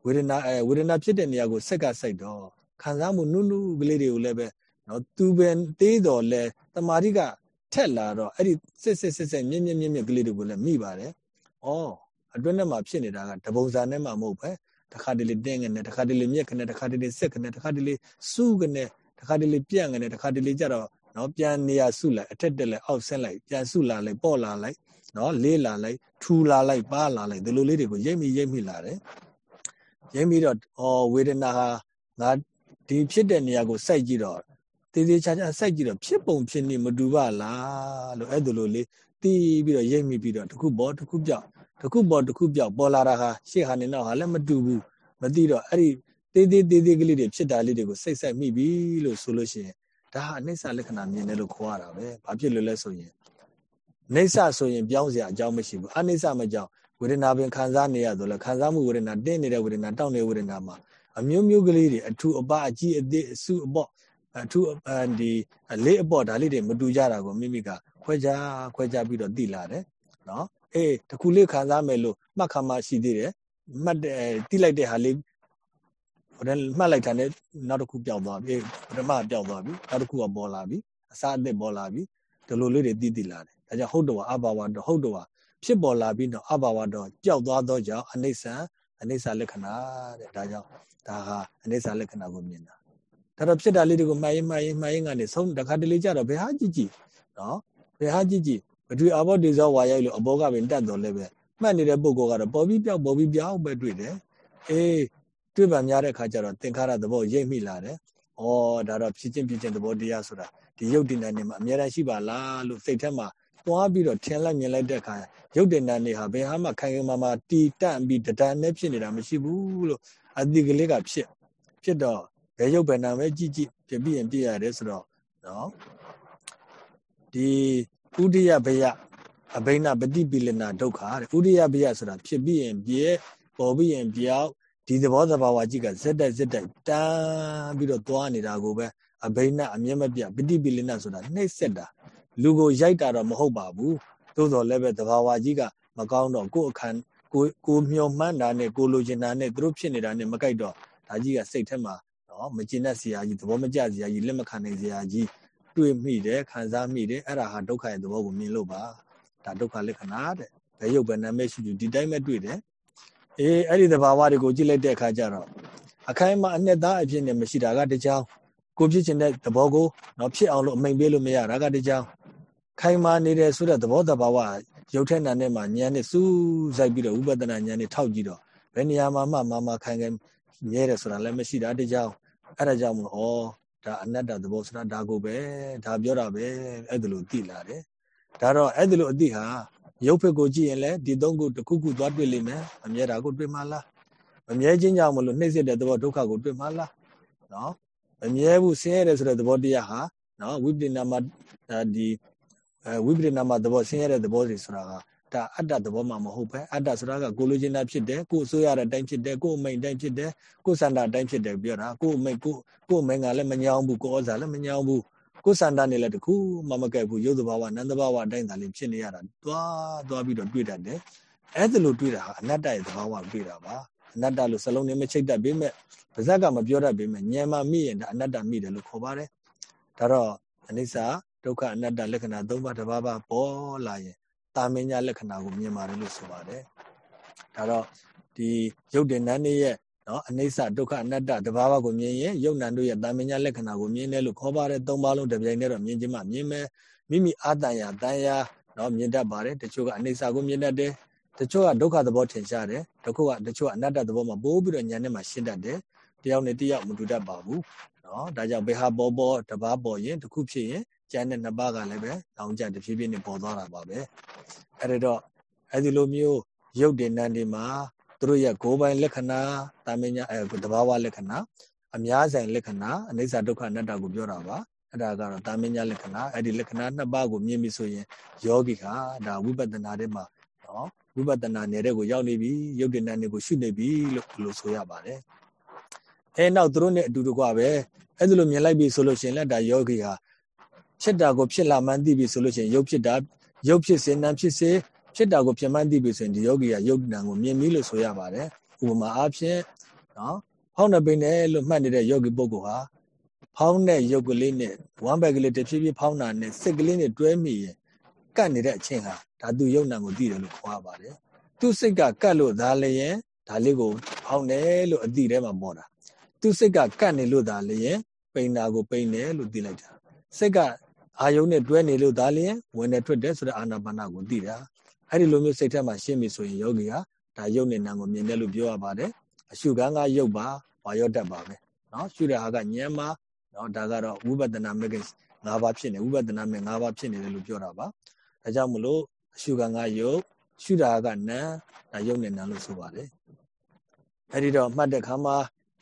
Speaker 1: ဝေဒနာအဲဝေဒနာဖြစ်တဲ့နေရာကိုစက်ကစိုက်တော့ ခံစားမှုနုနုကလေးတွေကိုလည်းပဲနော်သူပဲသေးတော်လဲတမာတိကထက်လာတော့အဲ့ဒီစစ်စစ်စစ်စစ်မြင့်မြင့်မြင့်မြင့်ကလေးတွေကိုလည်းမိပါတယ်။ဩအတွင်းထဲမှာဖြစ်နေတာကတပုံစာနဲ့မှမဟုတ်ပဲတခါတလေတင်းကနေတခါတလေမြက်ကနေတခါတလေဆက်ကနေတခါတလေစုကနေတခါတလေပြန့်ကနေတခါတလေကြတော့နော်ပြန်နေရစုလိုက်အထက်တက်လိုက်အောက်ဆက်လိုက်ပြန်စုလာလိုက်ပေါ့လာလိုက်နော်လေးလာလိုက်ထူလာလိုက်ပါလာလိုက်ဒီလိုလေးတွေကိုရိပ်မိရိပ်မိလာတယ်ရိပ်မိတော့ဩဝေဒနာဟာငါ ဒီဖြစ်တဲ့နေရာကိုစိုက်ကြည့်တော့တေးသေးချာချာစိုက်ကြည့်တော့ဖြစ်ပုံဖြစ်နေမတူပါလားလို့အဲ့ဒါလိုလေးတီးပြီးတော့ရိပ်မိပြီးတော့တခုပေါ်တခုပြောက်တခုပေါ်တခုပြောက်ပေါ်လာတာဟာရှေ့ဟာနေတော့ဟာလည်းမတူဘူးမသိတော့အဲ့ဒီတေးသေးတေးသေးကလေးတွေဖြစ်တာလေးတွေကိုစိတ်ဆက်မိပြီလို့ဆိုလို့ရှိရင်ဒါဟာအနိစ္စလက္ခဏာမြင်တယ်လို့ခေါ်ရတာပဲဘာဖြစ်လို့လဲဆိုရင်နိစ္စဆိုရင်ပြောင်းစရာအကြောင်းမရှိဘူးအနိစ္စမကြောက်ဝေဒနာပင်ခံစားနေရဆိုလဲခံစားမှုဝေဒနာတင်းနေတဲ့ဝေဒနာတောင့်နေဝေဒနာမှာ အမျိုးမျိုးကလေးတွေအထူအပအကြီးအသေးအစုအပေါ့အထူဒီလေးအပေါ့ဒါလေးတွေမတူကြတာကိုမိမိကခွဲခြားခွဲခြားပြီးတော့သိလာတယ်နော်အေးတခုလေးခံစားမယ်လို့မှတ်ခါမှရှိသေးတယ်မှတ်တိလိုက်တဲ့ဟာလေးဟိုတည်းမှတ်လိုက်တာနဲ့နောက်တစ်ခုပျောက်သွားပြီပထမပျောက်သွားပြီနောက်တစ်ခုကပေါ်လာပြီအစအသစ်ပေါ်လာပြီဒီလိုလေးတွေသိသိလာတယ်ဒါကြောင့်ဟုတ်တော်အဘာဝတော်ဟုတ်တော်ဖြစ်ပေါ်လာပြီးတော့အဘာဝတော်ပျောက်သွားသောကြောင့်အနိစ္စအနိစ္စလက္ခဏာတဲ့ဒါကြောင့် ဒါဟာအနိစ္စလက္ခဏာကိုမြင်တာဒါတော့ဖြစ်တာလေးတွေကိုမှတ်ရင်မှတ်ရင်မှတ်ရင်ကနေဆုံးတခါတလေကြတော့ဘယ်ဟာကြည့်ကြည့်နော်ဘယ်ဟာကြည့်ကြည့်ဘဒွေအဘောတေဇောဝါရိုက်လို့အဘောကပင်တက်တော်လဲပဲမှတ်နေတဲ့ပုံကောကတော့ပေါ်ပြီးပြောက်ပေါ်ပြီးပြောက်ပဲတွေ့တယ်အေးတွေ့ပါများတဲ့ခါကျတော့သင်္ခါရသဘောရိပ်မိလာတယ်ဩဒါတော့ဖြစ်ချင်းဖြစ်ချင်းသဘောတရားဆိုတာဒီရုပ်တဏ္ဍာနေမှာအများအားရှိပါလားလို့စိတ်ထဲမှာသွားပြီးတော့ထင်လိုက်မြင်လိုက်တဲ့အခါရုပ်တဏ္ဍာနေဟာဘယ်ဟာမှခိုင်ခိုင်မာမာတီတန့်ပြီးတဒံနဲ့ဖြစ်နေတာမရှိဘူးလို့ အတိကလေးကဖြစ်ဖြစ်တော့ဘယ်ရုပ်ဘယ်နာပဲကြည့်ကြည့်ပြပြရင်ပြရတယ်ဆိုတော့နော်ဒီဥဒိယဘယအဘိနပฏิပိလနာဒုက္ခတဲ့ဥဒိယဘယဆိုတာဖြစ်ပြီးရင်ပြည့်ပေါ်ပြီးရင်ပြောက်ဒီသဘောသဘာဝကြီးကဇက်တက်ဇက်တက်တန်းပြီးတော့သွားနေတာကိုပဲအဘိနအမျက်မပြပฏิပိလနာဆိုတာနှိမ့်ဆက်တာလူကိုရိုက်တာတော့မဟုတ်ပါဘူးသို့တော်လည်းပဲသဘာဝကြီးကမကောင်းတော့ကိုယ်အခန်း ကိုကိုမျောမှန်းတာနဲ့ကိုလိုချင်တာနဲ့သူတို့ဖြစ်နေတာနဲ့မကိုက်တော့ဒါကြီးကစိတ်ထဲမှာနော်မကျင်တတ်စရာကြီးသဘောမကျစရာကြီးလက်မခံနိုင်စရာကြီးတွေ့မိတယ်ခံစားမိတယ်အဲ့ဒါဟာဒုက္ခရဲ့သဘောကိုမြင်လို့ပါဒါဒုက္ခလက္ခဏာတဲ့ဘယ်ရုပ်ပဲနာမည်ရှိသူဒီတိုင်းပဲတွေ့တယ်အေးအဲ့ဒီသဘာဝတွေကိုကြည့်လိုက်တဲ့အခါကျတော့အခိုင်အမာအနှစ်သားအဖြစ်နဲ့မရှိတာကတကြောင်ကိုဖြစ်ခြင်းတဲ့သဘောကိုနော်ဖြစ်အောင်လို့အမိန်ပေးလို့မရတာကတကြောင်ခိုင်မာနေတဲ့ဆိုတဲ့သဘောတဘာဝ ရုပ်ထဲနာနဲ့မှဉာဏ်နဲ့စူးစိုက်ပြီးတော့ဥပဒနာဉာဏ်နဲ့ထောက်ကြည့်တော့ဘယ်နေရာမှာမှမမခိုင်ခိုင်မြဲတယ်ဆိုတာလည်းမရှိတာတကြောင်အဲ့ဒါကြောင့်မလို့ဩဒါအနတ္တသဘောဆိုတာဒါကိုပဲဒါပြောတာပဲအဲ့ဒါလို့သိလာတယ်ဒါတော့အဲ့ဒါလို့အသိဟာရုပ်ဖက်ကိုကြည့်ရင်လည်းဒီသုံးခုတစ်ခုခုသွားတွေ့လိမ့်မယ်မမြဲတာကိုတွေ့မှလားမမြဲခြင်းကြောင့်မလို့နှိမ့်စစ်တဲ့သဘောဒုက္ခကိုတွေ့မှလားနော်မမြဲဘူးဆင်းရဲတယ်ဆိုတဲ့သဘောတရားဟာနော်ဝိပရိနာမဒီ အဲဝိပရိနာမသဘောဆင်းရဲတဲ့သဘောတွေဆိုတာကဒါအတ္တသဘောမှမဟုတ်ပဲအတ္တဆိုတာကကိုလိုချင်တာဖြစ်တယ်ကိုဆိုရတဲ့အတိုင်းဖြစ်တယ်ကိုအမိန်တိုင်းဖြစ်တယ်ကိုစန္ဒအတိုင်းဖြစ်တယ်ပြောတာကိုအမိန်ကိုကိုအမိန်ကလည်းမညောင်းဘူးကိုဩဇာလည်းမညောင်းဘူးကိုစန္ဒနဲ့လည်းတခုမှမကဲဘူးရုပ်သဘာဝနန္တဘာဝအတိုင်းသာလေးဖြစ်နေရတာသွားသွားပြီးတော့တွေ့တတ်တယ်အဲ့ဒါလိုတွေ့တာဟာအနတ္တရဲ့သဘာဝတွေ့တာပါအနတ္တလို့စလုံးနဲ့မချိတ်တတ်ပေမဲ့ပါဇက်ကမပြောတတ်ပေမဲ့ဉာဏ်မှမိရင်ဒါအနတ္တမိတယ်လို့ခေါ်ပါတယ်ဒါတော့အနိစ္စ ဒုက္ခအနတ္တလက္ခဏာ၃ပါးတစ်ပါးပါပေါ်လာရင်တာမင်းညာလက္ခဏာကိုမြင်ပါတယ်လို့ဆိုပါတယ်ဒါတော့ဒီရုပ်တင်နန်းနေရဲ့နော်အနိစ္စဒုက္ခအနတ္တတဘာဝကိုမြင်ရင်ယုတ်နံတို့ရဲ့တာမင်ညာလက္ခဏာကိုမြင်တယ်လို့ခေါ်ပါတယ်သုံးပါလုံးတစ်ပြိုင်တည်းတော့မြင်ခြင်းမှမြင်မယ်မိမိအာတန်ယာတန်ယာနော်မြင်တတ်ပါတယ်တချို့ကအနိစ္စကိုမြင်တတ်တယ်တချို့ကဒုက္ခသဘောထင်ရှားတယ်တချို့ကတချို့ကအနတ္တသဘောမှာပိုးပြီးတော့ဉာဏ်နဲ့မှရှင်းတတ်တယ်တယောက်နဲ့တယောက်မတူတတ်ပါဘူးနော်ဒါကြောင့်ဘေဟာပေါ်ပေါ်တဘာပေါ်ရင်တစ်ခုဖြစ်ရင် ကျန်တဲ့နှစ်ပါးကလည်းပဲတောင်းကြတဖြည်းဖြည်းနဲ့ပေါ်သွားတာပါပဲအဲ့ဒါတော့အဲ့ဒီလိုမျိုးရုပ်တင်နန်းတွေမှာသူတို့ရဲ့ကိုယ်ပိုင်လက္ခဏာတာမညာအဲတဘာဝလက္ခဏာအများဆိုင်လက္ခဏာအနိစ္စဒုက္ခအနတ္တကိုပြောတာပါအဲ့ဒါကတော့တာမညာလက္ခဏာအဲ့ဒီလက္ခဏာနှစ်ပါးကိုမြင်ပြီဆိုရင်ယောဂီဟာဒါဝိပဿနာထဲမှာနော်ဝိပဿနာနယ်တဲ့ကိုရောက်နေပြီရုပ်တင်နန်းတွေကိုရှုနေပြီလို့လို့ဆိုရပါတယ်အဲနောက်သူတို့နဲ့အတူတကွပဲအဲ့ဒါလိုမြင်လိုက်ပြီဆိုလို့ရှိရင်လက်ဒါယောဂီဟာ ဖြစ်တာကိုဖြစ်လာမှန်းသိပြီဆိုလို့ရှိရင်ရုပ်ဖြစ်တာရုပ်ဖြစ်စေနာဖြစ်စေဖြစ်တာကိုဖြစ်မှန်းသိပြီဆိုရင်ဒီယောဂီကရုပ်တဏ္ဍကိုမြင်ပြီလို့ဆိုရပါတယ်ဥပမာအားဖြင့်နော်ဖောင်းနေပိနေလို့မှတ်နေတဲ့ယောဂီပုဂ္ဂိုလ်ဟာဖောင်းတဲ့ရုပ်ကလေးနဲ့ဝမ်းဘက်ကလေးတစ်ဖြည်းဖြည်းဖောင်းတာနဲ့စိတ်ကလေးနဲ့တွဲမိရင်ကတ်နေတဲ့အချင်းဟာဒါသူယုံနာကိုသိတယ်လို့ခေါ်ရပါတယ်သူစိတ်ကကတ်လို့ဒါလည်းရင်ဒါလေးကိုဖောင်းတယ်လို့အတိထဲမှာပေါ်တာသူစိတ်ကကတ်နေလို့ဒါလည်းရင်ပိန်တာကိုပိန်တယ်လို့သိလိုက်တာစိတ်က အာယုံနဲ့တွဲနေလို့ဒါလျင်ဝင်နေထွက်တယ်ဆိုတဲ့အာနာပါနာကိုသိတာအဲ့ဒီလိုမျိုးစိတ်ထဲမှာရှင်းပြီဆိုရင်ယောဂီကဒါယုံနဲ့နာကိုမြင်တယ်လို့ပြောရပါတယ်အရှုခံကယုတ်ပါဘာရော့တတ်ပါပဲနော်ရှုတဲ့ဟာကဉာဏ်မှာနော်ဒါကတော့ဝိပဿနာမဂ္ဂ၅ပါးဖြစ်နေဝိပဿနာမဂ္ဂ၅ပါးဖြစ်နေတယ်လို့ပြောတာပါဒါကြောင့်မလို့အရှုခံကယုတ်ရှုတာကနာဒါယုံနဲ့နာလို့ဆိုပါတယ်အဲ့ဒီတော့မှတ်တဲ့ခါမှာ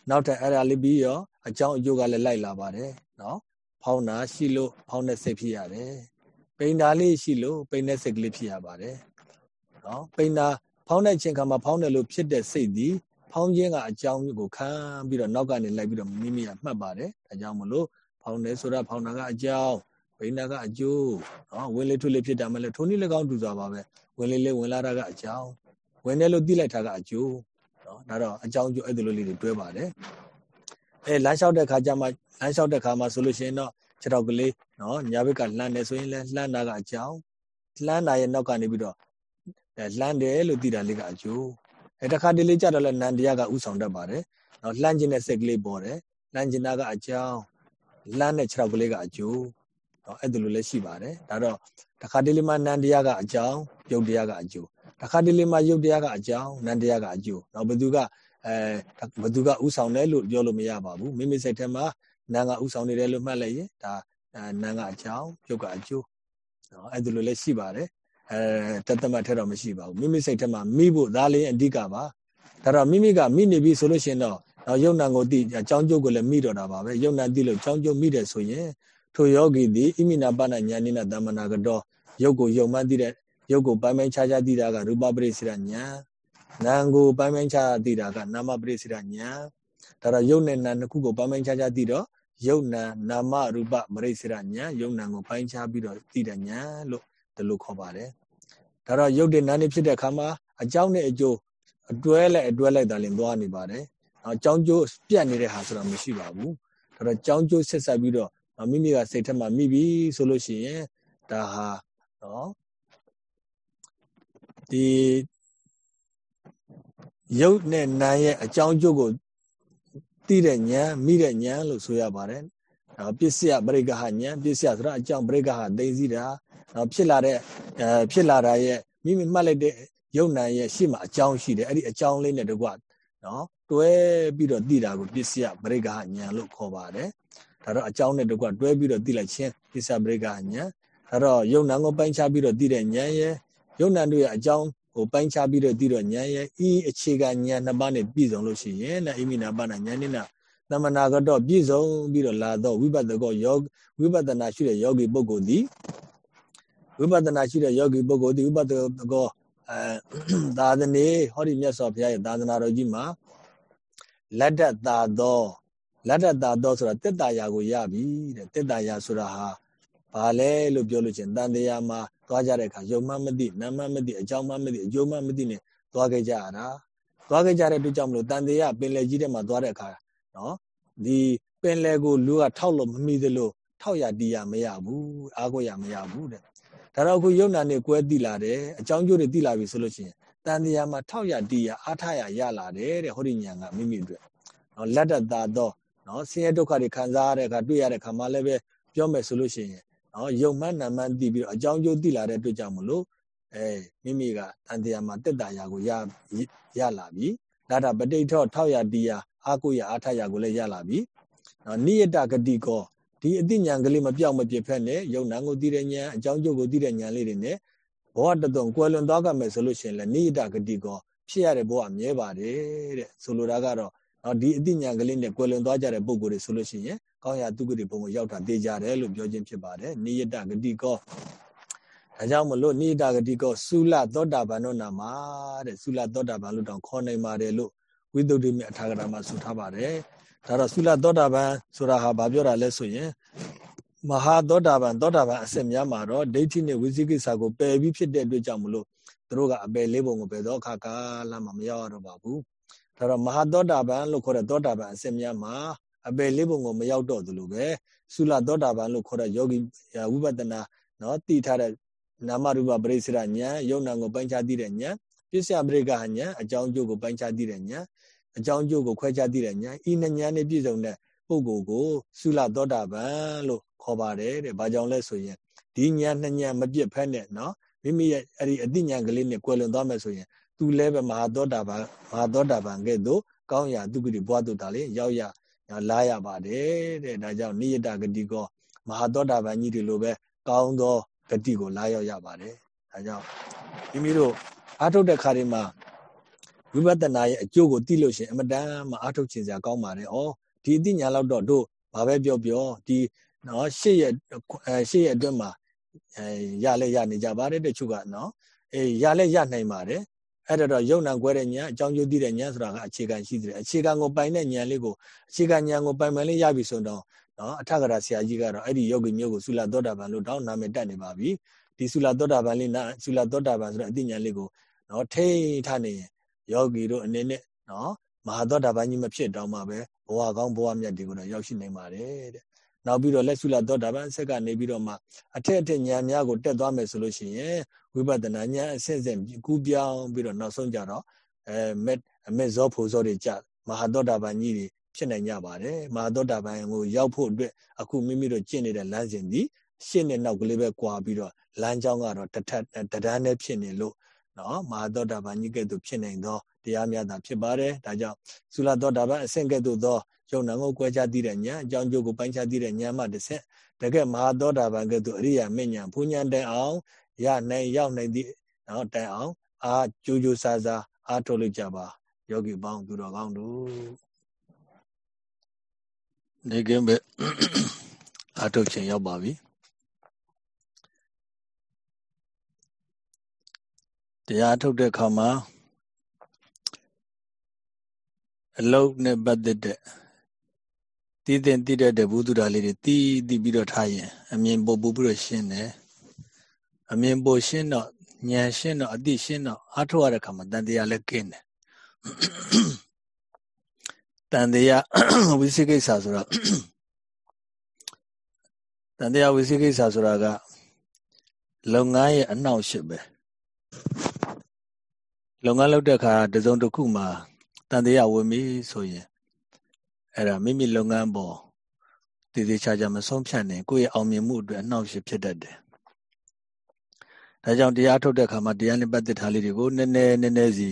Speaker 1: နောက်ထပ်အဲ့ဒါလေးပြီးရောအကြောင်းအကျိုးကလည်းလိုက်လာပါတယ်နော် ဖောင်းတာရှိလို့ဖောင်းတဲ့စိတ်ဖြစ်ရတယ်ပိန်တာလေးရှိလို့ပိန်တဲ့စိတ်ကလေးဖြစ်ရပါတယ်နော်ပိန်တာဖောင်းတဲ့ချိန်ခါမှာဖောင်းတယ်လို့ဖြစ်တဲ့စိတ်ဒီဖောင်းခြင်းကအကြောင်းကိုခံပြီးတော့နောက်ကနေလိုက်ပြီးတော့မိမိကမှတ်ပါတယ်ဒါကြောင့်မလို့ဖောင်းတယ်ဆိုတာဖောင်းတာကအကြောင်းဘိနာကအကျိုးနော်ဝင်လေထွက်လေဖြစ်တာမလဲထိုနည်း၎င်းတူစွာပါပဲဝင်လေလေဝင်လာတာကအကြောင်းဝင်တယ်လို့သိလိုက်တာကအကျိုးနော်ဒါတော့အကြောင်းကျိုးအဲ့ဒီလိုလေးတွေတွဲပါတယ် အဲလမ်းလျှောက်တဲ့ခါကျမှလမ်းလျှောက်တဲ့ခါမှာဆိုလို့ရှိရင်တော့ခြေထောက်ကလေးနော်ညာဘက်ကလှမ်းတယ်ဆိုရင်လည်းလှမ်းတာကအကြောင်းလှမ်းတာရဲ့နောက်ကနေပြီးတော့အဲလှမ်းတယ်လို့သိတာလေးကအကျိုးအဲတခါတလေကြတော့လည်းနန္တရားကဥဆောင်တတ်ပါတယ်နော်လှမ်းခြင်းတဲ့စိတ်ကလေးပေါ်တယ်လှမ်းခြင်းတာကအကြောင်းလှမ်းတဲ့ခြေထောက်ကလေးကအကျိုးနော်အဲ့ဒါလိုလည်းရှိပါတယ်ဒါတော့တခါတလေမှနန္တရားကအကြောင်းယုတ်တရားကအကျိုးတခါတလေမှယုတ်တရားကအကြောင်းနန္တရားကအကျိုးနော်ဘယ်သူက အဲဘယ်သူကဥဆောင်တယ်လို့ပြောလို့မရပါဘူးမိမိစိတ်ထဲမှာနာငါဥဆောင်နေတယ်လို့မှတ်လိုက်ရင်ဒါနာငါအကြောင်းပြုတ်ကအကျိုးနော်အဲ့ဒါလိုလည်းရှိပါတယ်အဲတသမတ်ထဲတော့မရှိပါဘူးမိမိစိတ်ထဲမှာမိဖို့ဒါလေးအဓိကပါဒါတော့မိမိကမိနေပြီဆိုလို့ရှိရင်တော့တော့ယုံနာကိုသိအကြောင်းကျုပ်ကိုလည်းမိတော့တာပါပဲယုံနာသိလို့အကြောင်းကျုပ်မိတယ်ဆိုရင်ထိုယောဂီသည်ဣမိနာပနာညာနိနာသမနာကတော့ယုတ်ကိုယုံမှန်းသိတဲ့ယုတ်ကိုပိုင်းပိုင်းခြားခြားသိတာကရူပပရိစ္ဆေရညာ နာမ်ကိုပိုင်းပိုင်းခြားသိတာကနာမပရိစ္ဆေရညာဒါတော့ယုတ်နဲ့နာမ်နှစ်ခုကိုပိုင်းပိုင်းခြားခြားသိတော့ယုတ်နံနာမရူပမရိစ္ဆေရညာယုတ်နံကိုပိုင်းခြားပြီးတော့သိတဲ့ညာလို့ဒီလိုခေါ်ပါတယ်ဒါတော့ယုတ်တဲ့နာနေဖြစ်တဲ့အခါမှာအကြောင်းနဲ့အကျိုးအတွဲလိုက်အတွဲလိုက်တာလည်းသွားနေပါတယ်အကြောင်းကျိုးပြတ်နေတဲ့ဟာဆိုတာမရှိပါဘူးဒါတော့ကြောင်းကျိုးဆက်ဆက်ပြီးတော့မိမိကစိတ်ထက်မှာမိပြီဆိုလို့ရှိရင်ဒါဟာနော်ဒီ ရုပ်နဲ့နာရဲ့အကြောင်းကျိုးကိုသိတဲ့ဉာဏ်မိတဲ့ဉာဏ်လို့ဆိုရပါတယ်နော်ပစ္စယပရိက္ခဟဉာဏ်ပစ္စယဆိုတာအကြောင်းပရိက္ခဟသိသိတာနော်ဖြစ်လာတဲ့အဲဖြစ်လာတာရဲ့မိမိမှတ်လိုက်တဲ့ယုံနာရဲ့ရှေ့မှာအကြောင်းရှိတယ်အဲ့ဒီအကြောင်းလေးနဲ့တကွနော်တွဲပြီးတော့သိတာကိုပစ္စယပရိက္ခဟဉာဏ်လို့ခေါ်ပါတယ်ဒါတော့အကြောင်းနဲ့တကွတွဲပြီးတော့သိလိုက်ခြင်းပစ္စယပရိက္ခဟဉာဏ်ဒါတော့ယုံနာကိုပိုင်းခြားပြီးတော့သိတဲ့ဉာဏ်ရဲ့ယုံနာတို့ရဲ့အကြောင်း ဟိုပိုင်းခြားပြီးတော့သိတော့ဉာဏ်ရဲ့ဤအခြေခံဉာဏ်နှစ်ပါးနဲ့ပြည့်စုံလို့ရှိရင်နာဣမိနာပါဏဉာဏ်နဲ့နာသမနာကတော့ပြည့်စုံပြီးတော့လာတော့ဝိပဿနာယောဝိပဿနာရှိတဲ့ယောဂီပုဂ္ဂိုလ်ဒီဝိပဿနာရှိတဲ့ယောဂီပုဂ္ဂိုလ်ဒီဝိပဿနာကောအဲသာသနေဟောဒီမြတ်စွာဘုရားရဲ့သာသနာတော်ကြီးမှာလက်တတာသောလက်တတာသောဆိုတာတက်တာယာကိုရပြီတဲ့တက်တာယာဆိုတာဟာဘာလဲလို့ပြောလို့ချင်းတန်တရားမှာ သွားကြတဲ့အခါယုံမှမသိနာမမသိအကြောင်းမှမသိအကျိုးမှမသိနဲ့သွားခဲ့ကြရတာသွားခဲ့ကြတဲ့အတွက်ကြောင့်မလို့တန်တရားပင်လယ်ကြီးထဲမှာသွားတဲ့အခါနော်ဒီပင်လယ်ကိုလူကထောက်လို့မမိသလိုထောက်ရတီးရမရဘူးအားကိုရမရဘူးတဲ့ဒါတော့အခုယုံနာနဲ့ကွဲတိလာတယ်အကြောင်းကျိုးတွေတိလာပြီဆိုလို့ရှိရင်တန်တရားမှာထောက်ရတီးရအားထားရရလာတယ်တဲ့ဟောဒီညာကမိမိအတွက်နော်လက်တသာတော့နော်ဆင်းရဲဒုက္ခတွေခံစားရတဲ့အခါတွေ့ရတဲ့အခါမှလည်းပဲပြောမယ်ဆိုလို့ရှိရင် နော်ယုံမှန်နာမှန်သိပြီးတော့အကြောင်းကျိုးသိလာတဲ့အတွက်ကြောင့်မလို့အဲမိမိကတန်တရားမှာတက်တာရာကိုရရလာပြီဒါတာပဋိထောထောက်ရတရားအာကိုရအာထရကိုလည်းရလာပြီနော်နိယတဂတိကောဒီအသိဉာဏ်ကလေးမပြောက်မပြစ်ဖက်နဲ့ယုံနာကိုသိတဲ့ဉာဏ်အကြောင်းကျိုးကိုသိတဲ့ဉာဏ်လေးတွေနဲ့ဘဝတသွန်ကွယ်လွန်သွားကြမယ်ဆိုလို့ရှိရင်လည်းနိယတဂတိကောဖြစ်ရတဲ့ဘဝမြဲပါတယ်တဲ့ဆိုလိုတာကတော့ နော်ဒီအသိဉာဏ်ကလေးနဲ့ကွယ်လွန်သွားကြတဲ့ပုံကိုယ်တွေဆိုလို့ရှိရင်ကောင်းရာသူဂတိဘုံကိုရောက်တာသိကြတယ်လို့ပြောခြင်းဖြစ်ပါတယ်နိယတဂတိကောဒါကြောင့်မလို့နိယတဂတိကောသုလသောတာပန်တို့နာမှာတဲ့သုလသောတာပန်လို့တောင်ခေါ်နိုင်ပါတယ်လို့ဝိသုဒ္ဓိမြအထာဂရမှာဆိုထားပါတယ်ဒါတော့သုလသောတာပန်ဆိုတာဟာဘာပြောတာလဲဆိုရင်မဟာသောတာပန်သောတာပန်အစစ်များမှာတော့ဒိဋ္ဌိနဲ့ဝိသိကိစ္စကိုပယ်ပြီးဖြစ်တဲ့အတွက်ကြောင့်မလို့သူတို့ကအပယ်လေးပုံကိုပယ်တော့အခါကာလမှာမရောက်ရတော့ပါဘူး ဒါတော့မဟာသောတာပန်လို့ခေါ်တဲ့သောတာပန်အစစ်များမှာအပယ်လေးပုံကိုမရောက်တော့သလိုပဲသုလသောတာပန်လို့ခေါ်တဲ့ယောဂီဝိပဿနာနော်တည်ထားတဲ့နာမရူပပရိစ္ဆေရဉာဏ်ယုံနာကိုပိုင်းခြားသိတဲ့ဉာဏ်ပစ္စယပရိက္ခဉာဏ်အကြောင်းကျိုးကိုပိုင်းခြားသိတဲ့ဉာဏ်အကြောင်းကျိုးကိုခွဲခြားသိတဲ့ဉာဏ်ဤနှစ်ဉာဏ်နဲ့ပြည့်စုံတဲ့ပုဂ္ဂိုလ်ကိုသုလသောတာပန်လို့ခေါ်ပါတယ်တဲ့။ဘာကြောင့်လဲဆိုရင်ဒီဉာဏ်နှစ်ဉာဏ်မပြတ်ဖက်နဲ့နော်မိမိရဲ့အဲ့ဒီအတိဉာဏ်ကလေးနဲ့ကွယ်လွန်သွားမယ်ဆိုရင် သူလည်းပဲမဟာသောတာပန်မဟာသောတာပန်ကဲ့သို့ကောင်းရာသူကတိဘွားတို့တာလေရောက်ရလာရပါတယ်တဲ့ဒါကြောင့်နိယတဂတိကောမဟာသောတာပန်ကြီးတွေလိုပဲကောင်းသောဂတိကိုလာရောက်ရပါတယ်ဒါကြောင့်မိမိတို့အားထုတ်တဲ့ခါတွေမှာဝိပဿနာရဲ့အကျိုးကိုသိလို့ရှိရင်အမတန်မှအားထုတ်ခြင်းစရာကောင်းပါတယ်။ဩဒီအသိဉာဏ်လောက်တော့တို့ဘာပဲပြောပြောဒီနော်ရှေ့ရဲ့အဲရှေ့ရဲ့အတွင်းမှာအဲရလဲရနေကြပါတယ်တချို့ကနော်အေးရလဲရနိုင်ပါတယ် အဲ့တော့ယုံနာကွဲတဲ့ဉာဏ်အကြောင်းကျိုးသိတဲ့ဉာဏ်ဆိုတာကအခြေခံရှိတယ်အခြေခံကိုပိုင်တဲ့ဉာဏ်လေးကိုအခြေခံဉာဏ်ကိုပိုင်မှန်လေးရပြီဆိုတော့နော်အထက်ကရာဆရာကြီးကတော့အဲ့ဒီယောဂီမျိုးကိုသုလသောတာပန်လို့တောင်းနာမည်တက်နေပါပြီဒီသုလသောတာပန်လေးနာသုလသောတာပန်ဆိုတဲ့အသိဉာဏ်လေးကိုနော်ထိန်းထားနေရင်ယောဂီတို့အနေနဲ့နော်မဟာသောတာပန်ကြီးမဖြစ်တော့မှပဲဘဝကောင်းဘဝမြတ်တွေကိုတော့ရောက်ရှိနိုင်ပါတယ်တဲ့ နောက်ပြီးတော့လက်ဆုလသောတာပန်ဆက်ကနေပြီးတော့မှအထက်အထက်ဉာဏ်များကိုတက်သွားမယ်ဆိုလို့ရှိရင်ဝိပဿနာဉာဏ်အဆင့်ဆင့်ကူးပြောင်းပြီးတော့နောက်ဆုံးကြတော့အဲမက်မက်ဇောဖို့ဇောတွေကြမဟာသောတာပန်ကြီးတွေဖြစ်နိုင်ကြပါတယ်မဟာသောတာပန်ကိုရောက်ဖို့အတွက်အခုမိမိတို့ကျင့်နေတဲ့လမ်းစဉ်ဒီရှင်းတဲ့နောက်ကလေးပဲကွာပြီးတော့လမ်းကြောင်းကတော့တထတဒန်းနဲ့ဖြစ်နေလို့ နော်မဟာသောတာပန်ကြီးကဲ့သို့ဖြစ်နိုင်သောတရားများသာဖြစ်ပါတယ်ဒါကြောင့်သုလသောတာပန်အဆင့်ကဲ့သို့သောယုံနာကိုကွဲခြားသိတဲ့ဉာဏ်အကြောင်းကျိုးကိုပိုင်းခြားသိတဲ့ဉာဏ်မှတစ်ဆက်တကယ်မဟာသောတာပန်ကဲ့သို့အရိယာမဉ္ဇဉ်ဘုံဉာဏ်တိုင်အောင်ရနိုင်ရောက်နိုင်သည့်နော်တိုင်အောင်အာကြိုးကြိုးစားစားအားထုတ်လို့ကြပါယောဂီပေါင်းသူတော်ကောင်းတို့နေကင်းပဲအားထုတ်ခြင်းရောက်ပါပြီ တရားထုတ်တဲ့အခါမှာအလုတ်နဲ့ပတ်သက်တဲ့တည်တဲ့တည်တဲ့ဘုဒ္ဓဓာလေးတွေတည်တည်ပြီးတော့ထားရင် အမြင်ပို့ပို့ပြီးတော့ရှင်းတယ်အမြင်ပို့ရှင်းတော့ဉာဏ်ရှင်းတော့အသိရှင်းတော့အားထုတ်ရတဲ့အခါမှာတန်တရားလည်းကင်းတယ်တန်တရားဝိသိကိစ္စဆိုတော့တန်တရားဝိသိကိစ္စဆိုတာကလုပ်ငန်းရဲ့အနှောက်အယှက်ပဲ လုပ်ငန်းလုပ်တဲ့အခါတစုံတစ်ခုမှာတန်တရားဝင်ပြီဆိုရင်အဲ့ဒါမိမိလုပ်ငန်းပေါ်တည်တည်ချာချာမဆုံးဖြတ်နိုင်ကိုယ့်ရဲ့အောင်မြင်မှုအတွက်အနှောင့်အယှက်ဖြစ်တတ်တယ်ဒါကြောင့်တရားထုတ်တဲ့အခါမှာတရားနဲ့ပတ်သက်ထားလေးတွေကိုနည်းနည်းနည်းနည်းစီ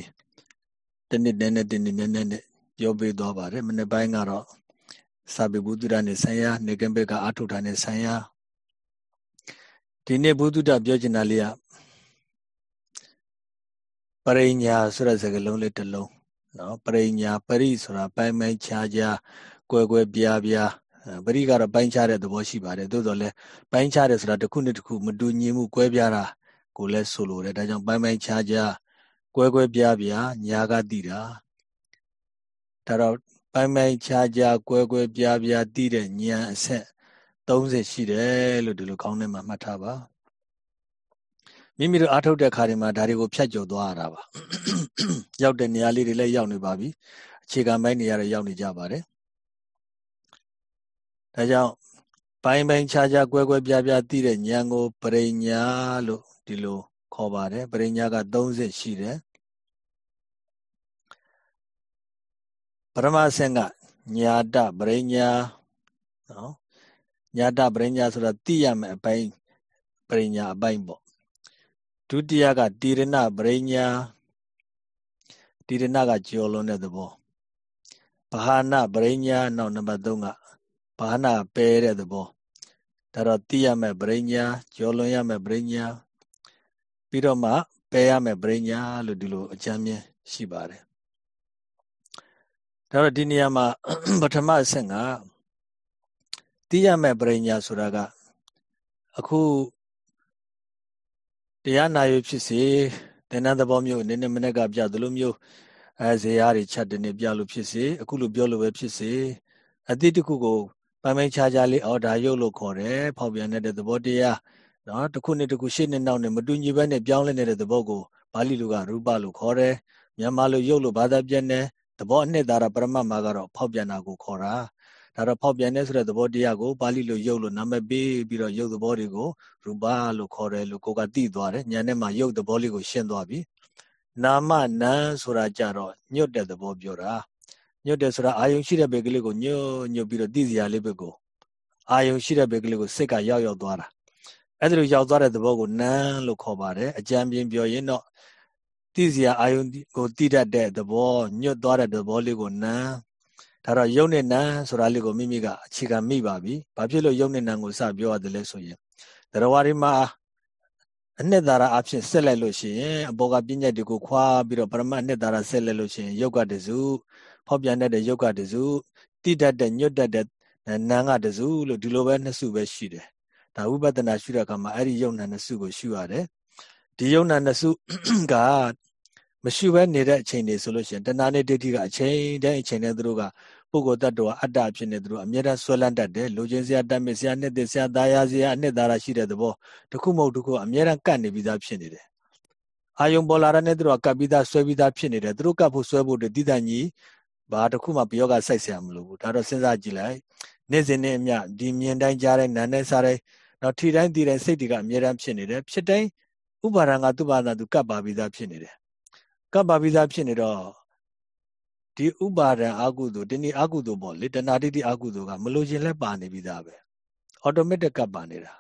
Speaker 1: တနည်းနည်းနည်းတနည်းနည်းနည်းနဲ့ပြောပေးသွားပါတယ်မနေ့ပိုင်းကတော့စာပေဘုဒ္ဓရနဲ့ဆံရနေကံဘက်ကအာထုတ်တာနဲ့ဆံရဒီနေ့ဘုဒ္ဓပြောချင်တာလေးက ပရိညာဆိုတဲ့စကားလုံးလေးတစ်လုံးနော်ပရိညာပရိဆိုတာပိုင်းပိုင်းခြားခြားကွယ်ကွယ်ပြားပြားပရိကတော့ပိုင်းခြားတဲ့သဘောရှိပါတယ်သို့တော်လည်းပိုင်းခြားတယ်ဆိုတာတစ်ခုနဲ့တစ်ခုမတူညီမှုကွဲပြားတာကိုလည်းဆိုလိုတယ်ဒါကြောင့်ပိုင်းပိုင်းခြားခြားကွဲကွဲပြားပြားညာကတိတာဒါတော့ပိုင်းပိုင်းခြားခြားကွဲကွဲပြားပြားတိတဲ့ဉာဏ်အဆက်30ရှိတယ်လို့ဒီလိုကောင်းထဲမှာမှတ်ထားပါ မိမိတို့အားထုတ်တဲ့ခါတွေမှာဒါတွေကိုဖြတ်ကျော်သွားရတာပါရောက်တဲ့နေရာလေးတွေလည်းရောက်နေပါပြီအခြေခံပိုင်းနေရာတွေရောက်နေကြပါတယ်ဒါကြောင့်ပိုင်းပိုင်းခြားခြားကွဲကွဲပြားပြားသိတဲ့ဉာဏ်ကိုပရိညာလို့ဒီလိုခေါ်ပါတယ်ပရိညာက30ရှိတယ်ပရမဆင်ကညာတပရိညာနော်ညာတပရိညာဆိုတာသိရမယ်အပိုင်းပရိညာအပိုင်းပေါ့ ဒုတိယကတိရဏပရိညာတိရဏကကျော်လွန်တဲ့သဘောဘာဟာနပရိညာနောက်နံပါတ်3ကဘာဟာနပယ်တဲ့သဘောဒါတော့သိရမယ်ပရိညာကျော်လွန်ရမယ်ပရိညာပြီးတော့မှပယ်ရမယ်ပရိညာလို့ဒီလိုအကြမ်းမြင်ရှိပါတယ်ဒါတော့ဒီနေရာမှာပထမအဆင့်ကသိရမယ်ပရိညာဆိုတာကအခု တရားနာရဖြစ်စေတဏ္ဍသဘောမျိုးနည်းနည်းမနေ့ကပြသလိုမျိုးအဲဇေယျတွေချက်တနေပြလို့ဖြစ်စေအခုလိုပြောလို့ပဲဖြစ်စေအတိတ်တစ်ခုကိုပိုင်ပိုင်ခြားခြားလေးအော်ဒါရုပ်လို့ခေါ်တယ်ဖောက်ပြန်တဲ့သဘောတရားနော်တစ်ခုနဲ့တစ်ခုရှေ့နဲ့နောက်နဲ့မတူညီဘဲနဲ့ပြောင်းလဲနေတဲ့သဘောကိုပါဠိလိုကရူပလို့ခေါ်တယ်မြန်မာလိုရုပ်လို့ဘာသာပြန်တယ်သဘောအနှစ်သာရပရမတ်မှာကတော့ဖောက်ပြန်တာကိုခေါ်တာ ဒါတော့ဖောက်ပြန်တဲ့ဆိုတဲ့သဘောတရားကိုပါဠိလိုရုပ်လို့နာမည်ပေးပြီးတော့ရုပ်သဘောတွေကိုရူပလို့ခေါ်တယ်လို့ကိုကသိသွားတယ်ဉာဏ်နဲ့မှရုပ်သဘောလေးကိုရှင်းသွားပြီနာမနံဆိုတာကြတော့ညွတ်တဲ့သဘောပြောတာညွတ်တယ်ဆိုတာအာယုံရှိတဲ့ဘက်ကလေးကိုညွတ်ညွတ်ပြီးတော့သိစရာလေးဘက်ကိုအာယုံရှိတဲ့ဘက်ကလေးကိုစိတ်ကရောက်ရောက်သွားတာအဲ့ဒါလိုရောက်သွားတဲ့သဘောကိုနံလို့ခေါ်ပါတယ်အကြံပြင်းပြောရင်တော့သိစရာအာယုံကိုသိတတ်တဲ့သဘောညွတ်သွားတဲ့သဘောလေးကိုနံ ဒါတော့ယုံနဲ့နံဆိုတာလေးကိုမိမိကအခြေခံမိပါပြီ။ဘာဖြစ်လို့ယုံနဲ့နံကိုစပြောရတယ်လဲဆိုရင်တရားဝါရီမှာအနှစ်သာရအဖြစ်ဆက်လက်လို့ရှိရင်အဘောကပညာတွေကိုခွာပြီးတော့ပရမတ်နှစ်သာရဆက်လက်လို့ရှိရင်ယုတ်ကတစုဖောက်ပြန်တတ်တဲ့ယုတ်ကတစုတိတတ်တဲ့ညွတ်တတ်တဲ့နာငါတစုလို့ဒီလိုပဲနှစ်စုပဲရှိတယ်။ဒါဝိပဿနာရှုတဲ့အခါမှာအဲ့ဒီယုံနာနှစ်စုကိုရှုရတယ်။ဒီယုံနာနှစ်စုက မရှိဘဲနေတဲ့အချိန်တွေဆိုလို့ရှိရင်တဏှာနဲ့ဒိဋ္ဌိကအချိန်တဲ့အချိန်နဲ့သူတို့ကပုဂ္ဂိုလ်တ attva အတ္တဖြစ်နေသူတို့အမြဲတမ်းဆွဲလန်းတတ်တယ်လူချင်းစရာတတ်မြစရာနှစ်သက်စရာသားရစရာအနှစ်သာရရှိတဲ့သဘောတခုမဟုတ်တခုအမြဲတမ်းကတ်နေပြီးသားဖြစ်နေတယ်အာယုံပေါ်လာတဲ့နဲ့သူတို့ကကတ်ပြီးသားဆွဲပြီးသားဖြစ်နေတယ်သူတို့ကတ်ဖို့ဆွဲဖို့တည်တံ့ကြီးဘာတခုမှပယောဂစိုက်ဆရာမလိုဘူးဒါတော့စဉ်းစားကြည့်လိုက်နေ့စဉ်နဲ့အမျှဒီမြင်တိုင်းကြားတိုင်းနားနဲ့စားတိုင်းတော့ထိတိုင်းတည်တိုင်းစိတ်တွေကအမြဲတမ်းဖြစ်နေတယ်ဖြစ်တိုင်းဥပါဒံကသူ့ဘာသာသူကပ်ပါပြီးသားဖြစ်နေတယ် ကပ်ပါပြီးသားဖြစ်နေတော့ဒီဥပါဒံအာကုသိုလ်ဒီနေ့အာကုသိုလ်ပေါ့လေတဏှာတိတိအာကုသိုလ်ကမလို့ခြင်းလဲပါနေပြီးသားပဲအော်တိုမက်တစ်ကပ်ပါနေတာ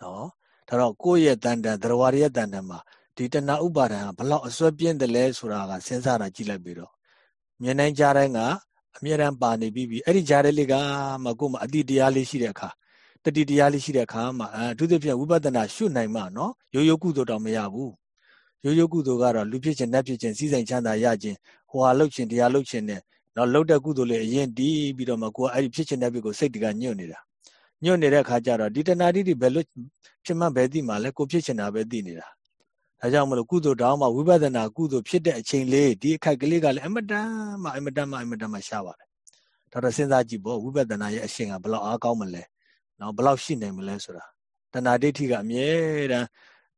Speaker 1: နော်ဒါတော့ကိုယ့်ရဲ့တန်တန်သရဝရရဲ့တန်တန်မှာဒီတဏှာဥပါဒံကဘလောက်အစွဲပြင်းတယ်လဲဆိုတာကစဉ်းစားတာကြည့်လိုက်ပြီးတော့မြင်နိုင်ကြတိုင်းကအမြဲတမ်းပါနေပြီးပြီအဲ့ဒီကြားတဲ့လေးကမှကိုယ်မှာအတိတရားလေးရှိတဲ့အခါတတိတရားလေးရှိတဲ့အခါမှာအထူးသဖြင့်ဝိပဿနာရှုနိုင်မှနော်ရိုးရိုးကုသိုလ်တော့မရဘူး ရိုးရိုးကုသိုလ်ကတော့လူဖြစ်ခြင်းနတ်ဖြစ်ခြင်းစည်းစိမ်ချမ်းသာရခြင်းဟိုဟာလှုပ်ခြင်းတရားလှုပ်ခြင်းနဲ့တော့လှုပ်တဲ့ကုသိုလ်လေးအရင်တီးပြီးတော့မှကိုယ်အဲ့ဒီဖြစ်ခြင်းတဲ့ဘက်ကိုစိတ်တကညွတ်နေတာညွတ်နေတဲ့အခါကျတော့ဒီတဏှာတိတိဘယ်လို့ဖြစ်မှဘယ်သိမှလဲကိုဖြစ်ချင်တာပဲသိနေတာဒါကြောင့်မလို့ကုသိုလ်တောင်းမှဝိပဿနာကုသိုလ်ဖြစ်တဲ့အချိန်လေးဒီအခက်ကလေးကလည်းအမတန်မှအမတန်မှအမတန်မှရှားပါတယ်ဒါတော့စဉ်းစားကြည့်ပေါ့ဝိပဿနာရဲ့အရှင်ကဘယ်လောက်အားကောင်းမလဲနော်ဘယ်လောက်ရှိနိုင်မလဲဆိုတာတဏှာဒိဋ္ဌိကအမြဲတမ်း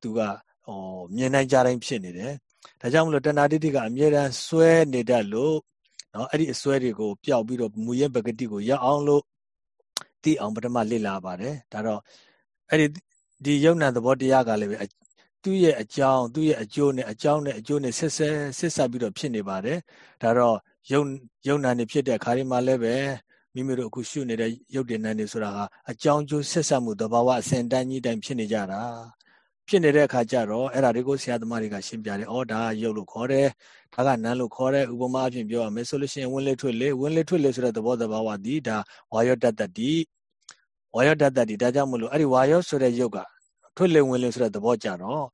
Speaker 1: သူက ဟောမြင်နိုင်ကြတိုင်းဖြစ်နေတယ်ဒါကြောင့်မလို့တဏှာဒိဋ္ဌိကအမြဲတမ်းစွဲနေတတ်လို့နော်အဲ့ဒီအစွဲတွေကိုပျောက်ပြီးတော့မူရဲ့ပဂတိကိုရအောင်လို့သိအောင်ပထမလေ့လာပါတယ်ဒါတော့အဲ့ဒီဒီယုံနာသဘောတရားကလည်းပဲသူ့ရဲ့အကြောင်းသူ့ရဲ့အကျိုးနဲ့အကြောင်းနဲ့အကျိုးနဲ့ဆက်ဆက်ဆက်ဆက်ပြီးတော့ဖြစ်နေပါတယ်ဒါတော့ယုံယုံနာနေဖြစ်တဲ့ခါဒီမှာလည်းပဲမိမိတို့အခုရှုနေတဲ့ရုပ်တည်နာနေဆိုတာဟာအကြောင်းကျိုးဆက်ဆက်မှုသဘာဝအစဉ်တန်းကြီးတိုင်းဖြစ်နေကြတာ ဖြစ်နေတဲ့အခါကျတော့အဲ့ဒါတွေကိုဆရာသမားတွေကရှင်းပြတယ်။အော်ဒါကရုပ်လို့ခေါ်တယ်။ဒါကနာမ်လို့ခေါ်တယ်။ဥပမာအဖြစ်ပြောရမယ်ဆိုလို့ရှိရင်ဝင်းလေးထွေလေဝင်းလေးထွေလေဆိုတဲ့သဘောသဘာဝဒီဒါဝါယောတတ္တတိဝါယောတတ္တတိဒါကြောင့်မလို့အဲ့ဒီဝါယောဆိုတဲ့ရုပ်ကထွေလေဝင်းလေးဆိုတဲ့သဘောကြတော့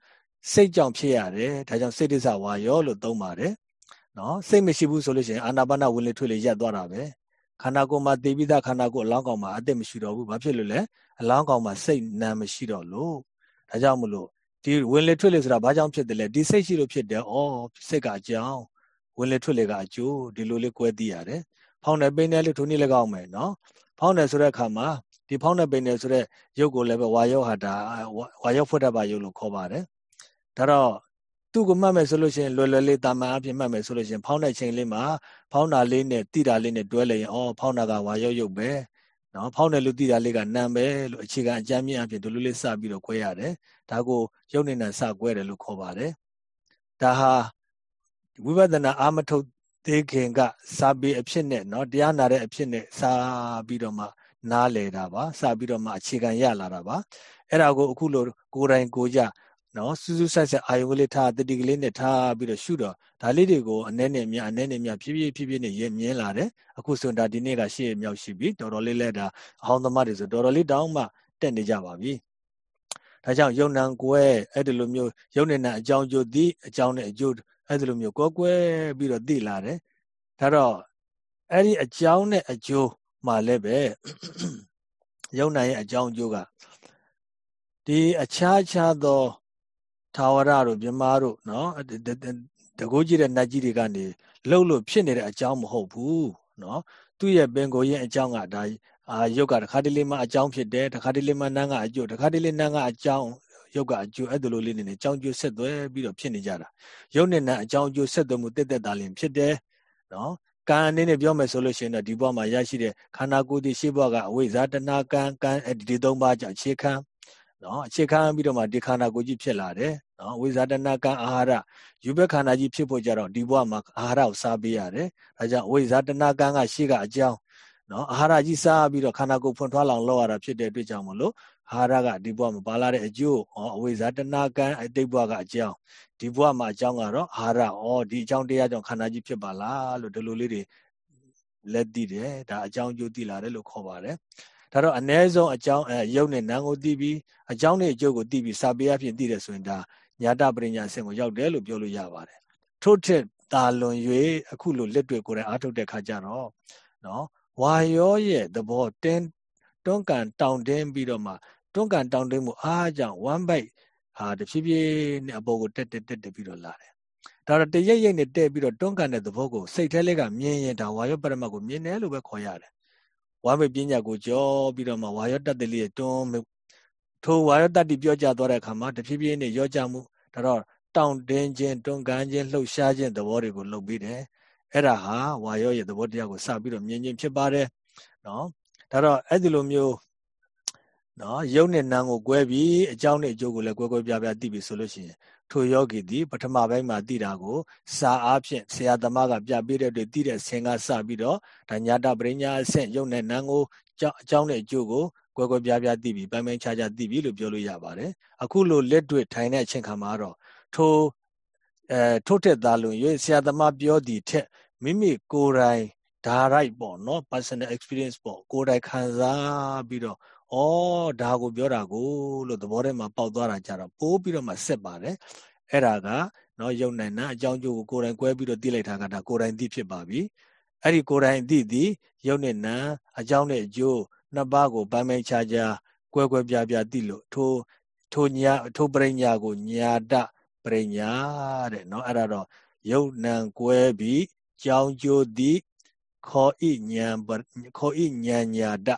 Speaker 1: စိတ်ကြောင့်ဖြစ်ရတယ်။ဒါကြောင့်စိတ်ဒိသဝါယောလို့သုံးပါတယ်။နော်စိတ်မရှိဘူးဆိုလို့ရှိရင်အာနာပါနဝင်းလေးထွေလေရပ်သွားတာပဲ။ခန္ဓာကိုယ်မှာသိပြီးသားခန္ဓာကိုယ်အလောင်းကောင်မှာအသက်မရှိတော့ဘူး။ဘာဖြစ်လို့လဲ။အလောင်းကောင်မှာစိတ်နာမရှိတော့လို့ ဒါကြောင့်မလို့ဒီဝင်လေထွက်လေဆိုတာဘာကြောင့်ဖြစ်တယ်လဲဒီစိတ်ရှိလို့ဖြစ်တယ်။အော်စိတ်ကအကြောင်းဝင်လေထွက်လေကအကျိုးဒီလိုလေးကွဲသိရတယ်။ဖောင်းတယ်ပိန်တယ်လို့ထုံနည်းလည်းကောင်းမယ်နော်။ဖောင်းတယ်ဆိုတဲ့အခါမှာဒီဖောင်းတယ်ပိန်တယ်ဆိုတဲ့ရုပ်ကိုလည်းပဲဝါယောဟာတာဝါယောဖွတ်တတ်ပါရုပ်လို့ခေါ်ပါတယ်။ဒါတော့သူ့ကိုမှတ်မယ်ဆိုလို့ရှိရင်လွယ်လွယ်လေးတာမန်အဖြစ်မှတ်မယ်ဆိုလို့ရှိရင်ဖောင်းတဲ့ချိန်လေးမှာဖောင်းတာလေးနဲ့တိတာလေးနဲ့တွဲလိုက်ရင်အော်ဖောင်းတာကဝါယောရုပ်ပဲ။ နော်ဖောင်းတယ်လို့သိတာလေးကနံပဲလို့အခြေခံအကြမ်းမြင့်အဖြစ်ဒီလိုလေးစပြီးတော့꿰ရတယ်ဒါကိုရုပ်နေနံစ꿰တယ်လို့ခေါ်ပါတယ်ဒါဟာဝိပဿနာအာမထုတ်သေးခင်ကစာပေအဖြစ်နဲ့เนาะတရားနာတဲ့အဖြစ်နဲ့စာပြီးတော့မှနားလည်တာပါစာပြီးတော့မှအခြေခံရလာတာပါအဲ့ဒါကိုအခုလိုကိုယ်တိုင်ကိုကြ နော်စူးစူးဆက်ဆက်အာယုံကလေးထားတတိကလေးနဲ့ထားပြီးတော့ရှုတော့ဒါလေးတွေကိုအနဲ့နဲ့မြအနဲ့နဲ့မြဖြည်းဖြည်းဖြည်းဖြည်းနဲ့ရမြင်လာတယ်အခုဆိုဒါဒီနေ့ကရှေ့မြောက်ရှိပြီတော်တော်လေးလဲဒါအဟောင်းသမားတွေဆိုတော်တော်လေးတောင်းမှတက်နေကြပါပြီဒါကြောင့်ယုံနံကွဲအဲ့ဒီလိုမျိုးယုံနေနံအကြောင်းကျိုးသည့်အကြောင်းနဲ့အကျိုးအဲ့ဒီလိုမျိုးကွဲကွဲပြီးတော့သိလာတယ်ဒါတော့အဲ့ဒီအကြောင်းနဲ့အကျိုးမှလည်းပဲယုံနံရဲ့အကြောင်းအကျိုးကဒီအခြားခြားသော ထာဝရတို့မြမားတို့နော်တကိုးကြည့်တဲ့နတ်ကြီးတွေကနေလှုပ်လို့ဖြစ်နေတဲ့အကြောင်းမဟုတ်ဘူးနော်သူ့ရဲ့ပင်ကိုရင်အကြောင်းကဒါအာယုတ်ကတခါတလေမှအကြောင်းဖြစ်တယ်တခါတလေမှနန်းကအကျိုးတခါတလေနန်းကအကြောင်းယုတ်ကအကျိုးအဲ့ဒါလိုလေးနေနေအကြောင်းကျိုးဆက်သွဲပြီးတော့ဖြစ်နေကြတာယုတ်နဲ့နန်းအကြောင်းကျိုးဆက်သွဲမှုတက်တက်တာလင်ဖြစ်တယ်နော်ကံအနေနဲ့ပြောမယ်ဆိုလို့ရှိရင်တော့ဒီဘဝမှာရရှိတဲ့ခန္ဓာကိုယ်ဒီရှေ့ဘဝကအဝိဇ္ဇာတဏကံကံဒီသုံးပါးကြောင့်အခြေခံနော်အခြေခံပြီးတော့မှဒီခန္ဓာကိုယ်ကြီးဖြစ်လာတယ် နော်ဝိဇာတနာကံအာဟာရယူဘက်ခန္ဓာကြီးဖြစ်ဖို့ကြတော့ဒီဘဝမှာအာဟာရကိုစားပေးရတယ်ဒါကြောင့်ဝိဇာတနာကံကရှေ့ကအကြောင်းနော်အာဟာရကြီးစားပြီးတော့ခန္ဓာကိုယ်ဖွင့်ထွားလောင်လောက်ရတာဖြစ်တဲ့အတွက်ကြောင့်မလို့အာဟာရကဒီဘဝမှာပါလာတဲ့အကျိုးဩအဝိဇာတနာကံအတိတ်ဘဝကအကြောင်းဒီဘဝမှာအကြောင်းကတော့အာဟာရဩဒီအကြောင်းတရားကြောင့်ခန္ဓာကြီးဖြစ်ပါလားလို့ဒီလိုလေးတွေလက်သိတယ်ဒါအကြောင်းကျိုးသိလာတယ်လို့ခေါ်ပါတယ်ဒါတော့အ ਨੇ ဆုံးအကြောင်းအဲရုပ်နဲ့နာမ်ကိုသိပြီးအကြောင်းနဲ့အကျိုးကိုသိပြီးစာပေအဖြစ်သိတယ်ဆိုရင်ဒါ ညာတပရိညာအဆင့်ကိုရောက်တယ်လို့ပြောလို့ရပါတယ်ထို့ထက်တာလွန်၍အခုလိုလက်တွေ့ကိုယ်တိုင်အားထုတ်တဲ့ခါကျတော့နော်ဝါရောရဲ့သဘောတင်းတွန်းကန်တောင်တင်းပြီးတော့မှတွန်းကန်တောင်တင်းမှုအားကြောင့် one byte ဟာတဖြည်းဖြည်းနဲ့အပေါ်ကိုတက်တက်တက်တက်ပြီးတော့လာတယ်ဒါတော့တရိပ်ရိပ်နဲ့တက်ပြီးတော့တွန်းကန်တဲ့သဘောကိုစိတ်ထဲလေးကမြင်ရင်ဒါဝါရောပရမတ်ကိုမြင်တယ်လို့ပဲခေါ်ရတယ်ဝါမေပညာကိုကြောပြီးတော့မှဝါရောတတ်တဲ့လေးတွန်း ထိုဝါရောတတ်တိပြောကြသွားတဲ့အခါမှာတဖြည်းဖြည်းနဲ့ရောကြမှုဒါတော့တောင့်တင်းခြင်းတွန်းကန်ခြင်းလှုပ်ရှားခြင်းသဘောတွေကိုလုပ်ပြီးတယ်အဲ့ဒါဟာဝါရောရဲ့သဘောတရားကိုစပြီးတော့မြင်ခြင်းဖြစ်ပါတယ်နော်ဒါတော့အဲ့ဒီလိုမျိုး နော်ယုတ်နဲ့နံကို꿰ပြီးအကြောင်းနဲ့အကျိုးကိုလည်း꿰 꿰ပြားပြားသိပြီဆိုလို့ရှိရင်ထိုယောဂီသည်ပထမပိုင်းမှာသိတာကိုစာအားဖြင့်ဆရာသမားကပြပေးတဲ့အတွက်သိတဲ့ဆင်ကစပြီးတော့ဒါညာတပရိညာအဆင့်ယုတ်နဲ့နံကိုအကြောင်းနဲ့အကျိုးကိုကွဲကွဲပြားပြားသိပြီပိုင်းပိုင်းခြားခြားသိပြီလို့ပြောလို့ရပါတယ်အခုလိုလက်တွေ့ထိုင်တဲ့အချိန်ခါမှာတော့ထိုအဲထို့ထက်သားလွန်၍ဆရာသမားပြောသည့်ထက်မိမိကိုယ်တိုင်ဒါရိုက်ပေါ့နော် personal experience ပေါ့ကိုယ်တိုင်ခံစားပြီးတော့ ဩဒါကိုပြောတာကိုလို့သဘောထဲမှာပေါက်သွားတာကြတော့ပိုးပြီးတော့မှဆက်ပါတယ်အဲ့ဒါကနော်ယုံနိုင်နာအကြောင်းကျိုးကိုကိုယ်တိုင်꿰ပြီးတော့သိလိုက်တာကဒါကိုယ်တိုင်သိဖြစ်ပါပြီအဲ့ဒီကိုယ်တိုင်သိသည်ယုံနဲ့နာအကြောင်းနဲ့အကျိုးနှစ်ပါးကိုပိုင်းပိုင်းခြားခြား꿰 꿰ပြပြသိလို့ထိုထိုညာထိုပရိညာကိုညာတပရိညာတဲ့နော်အဲ့ဒါတော့ယုံနံ꿰ပြီးကြောင်းကျိုးသည်ခေါ်ဤညာခေါ်ဤညာညာတ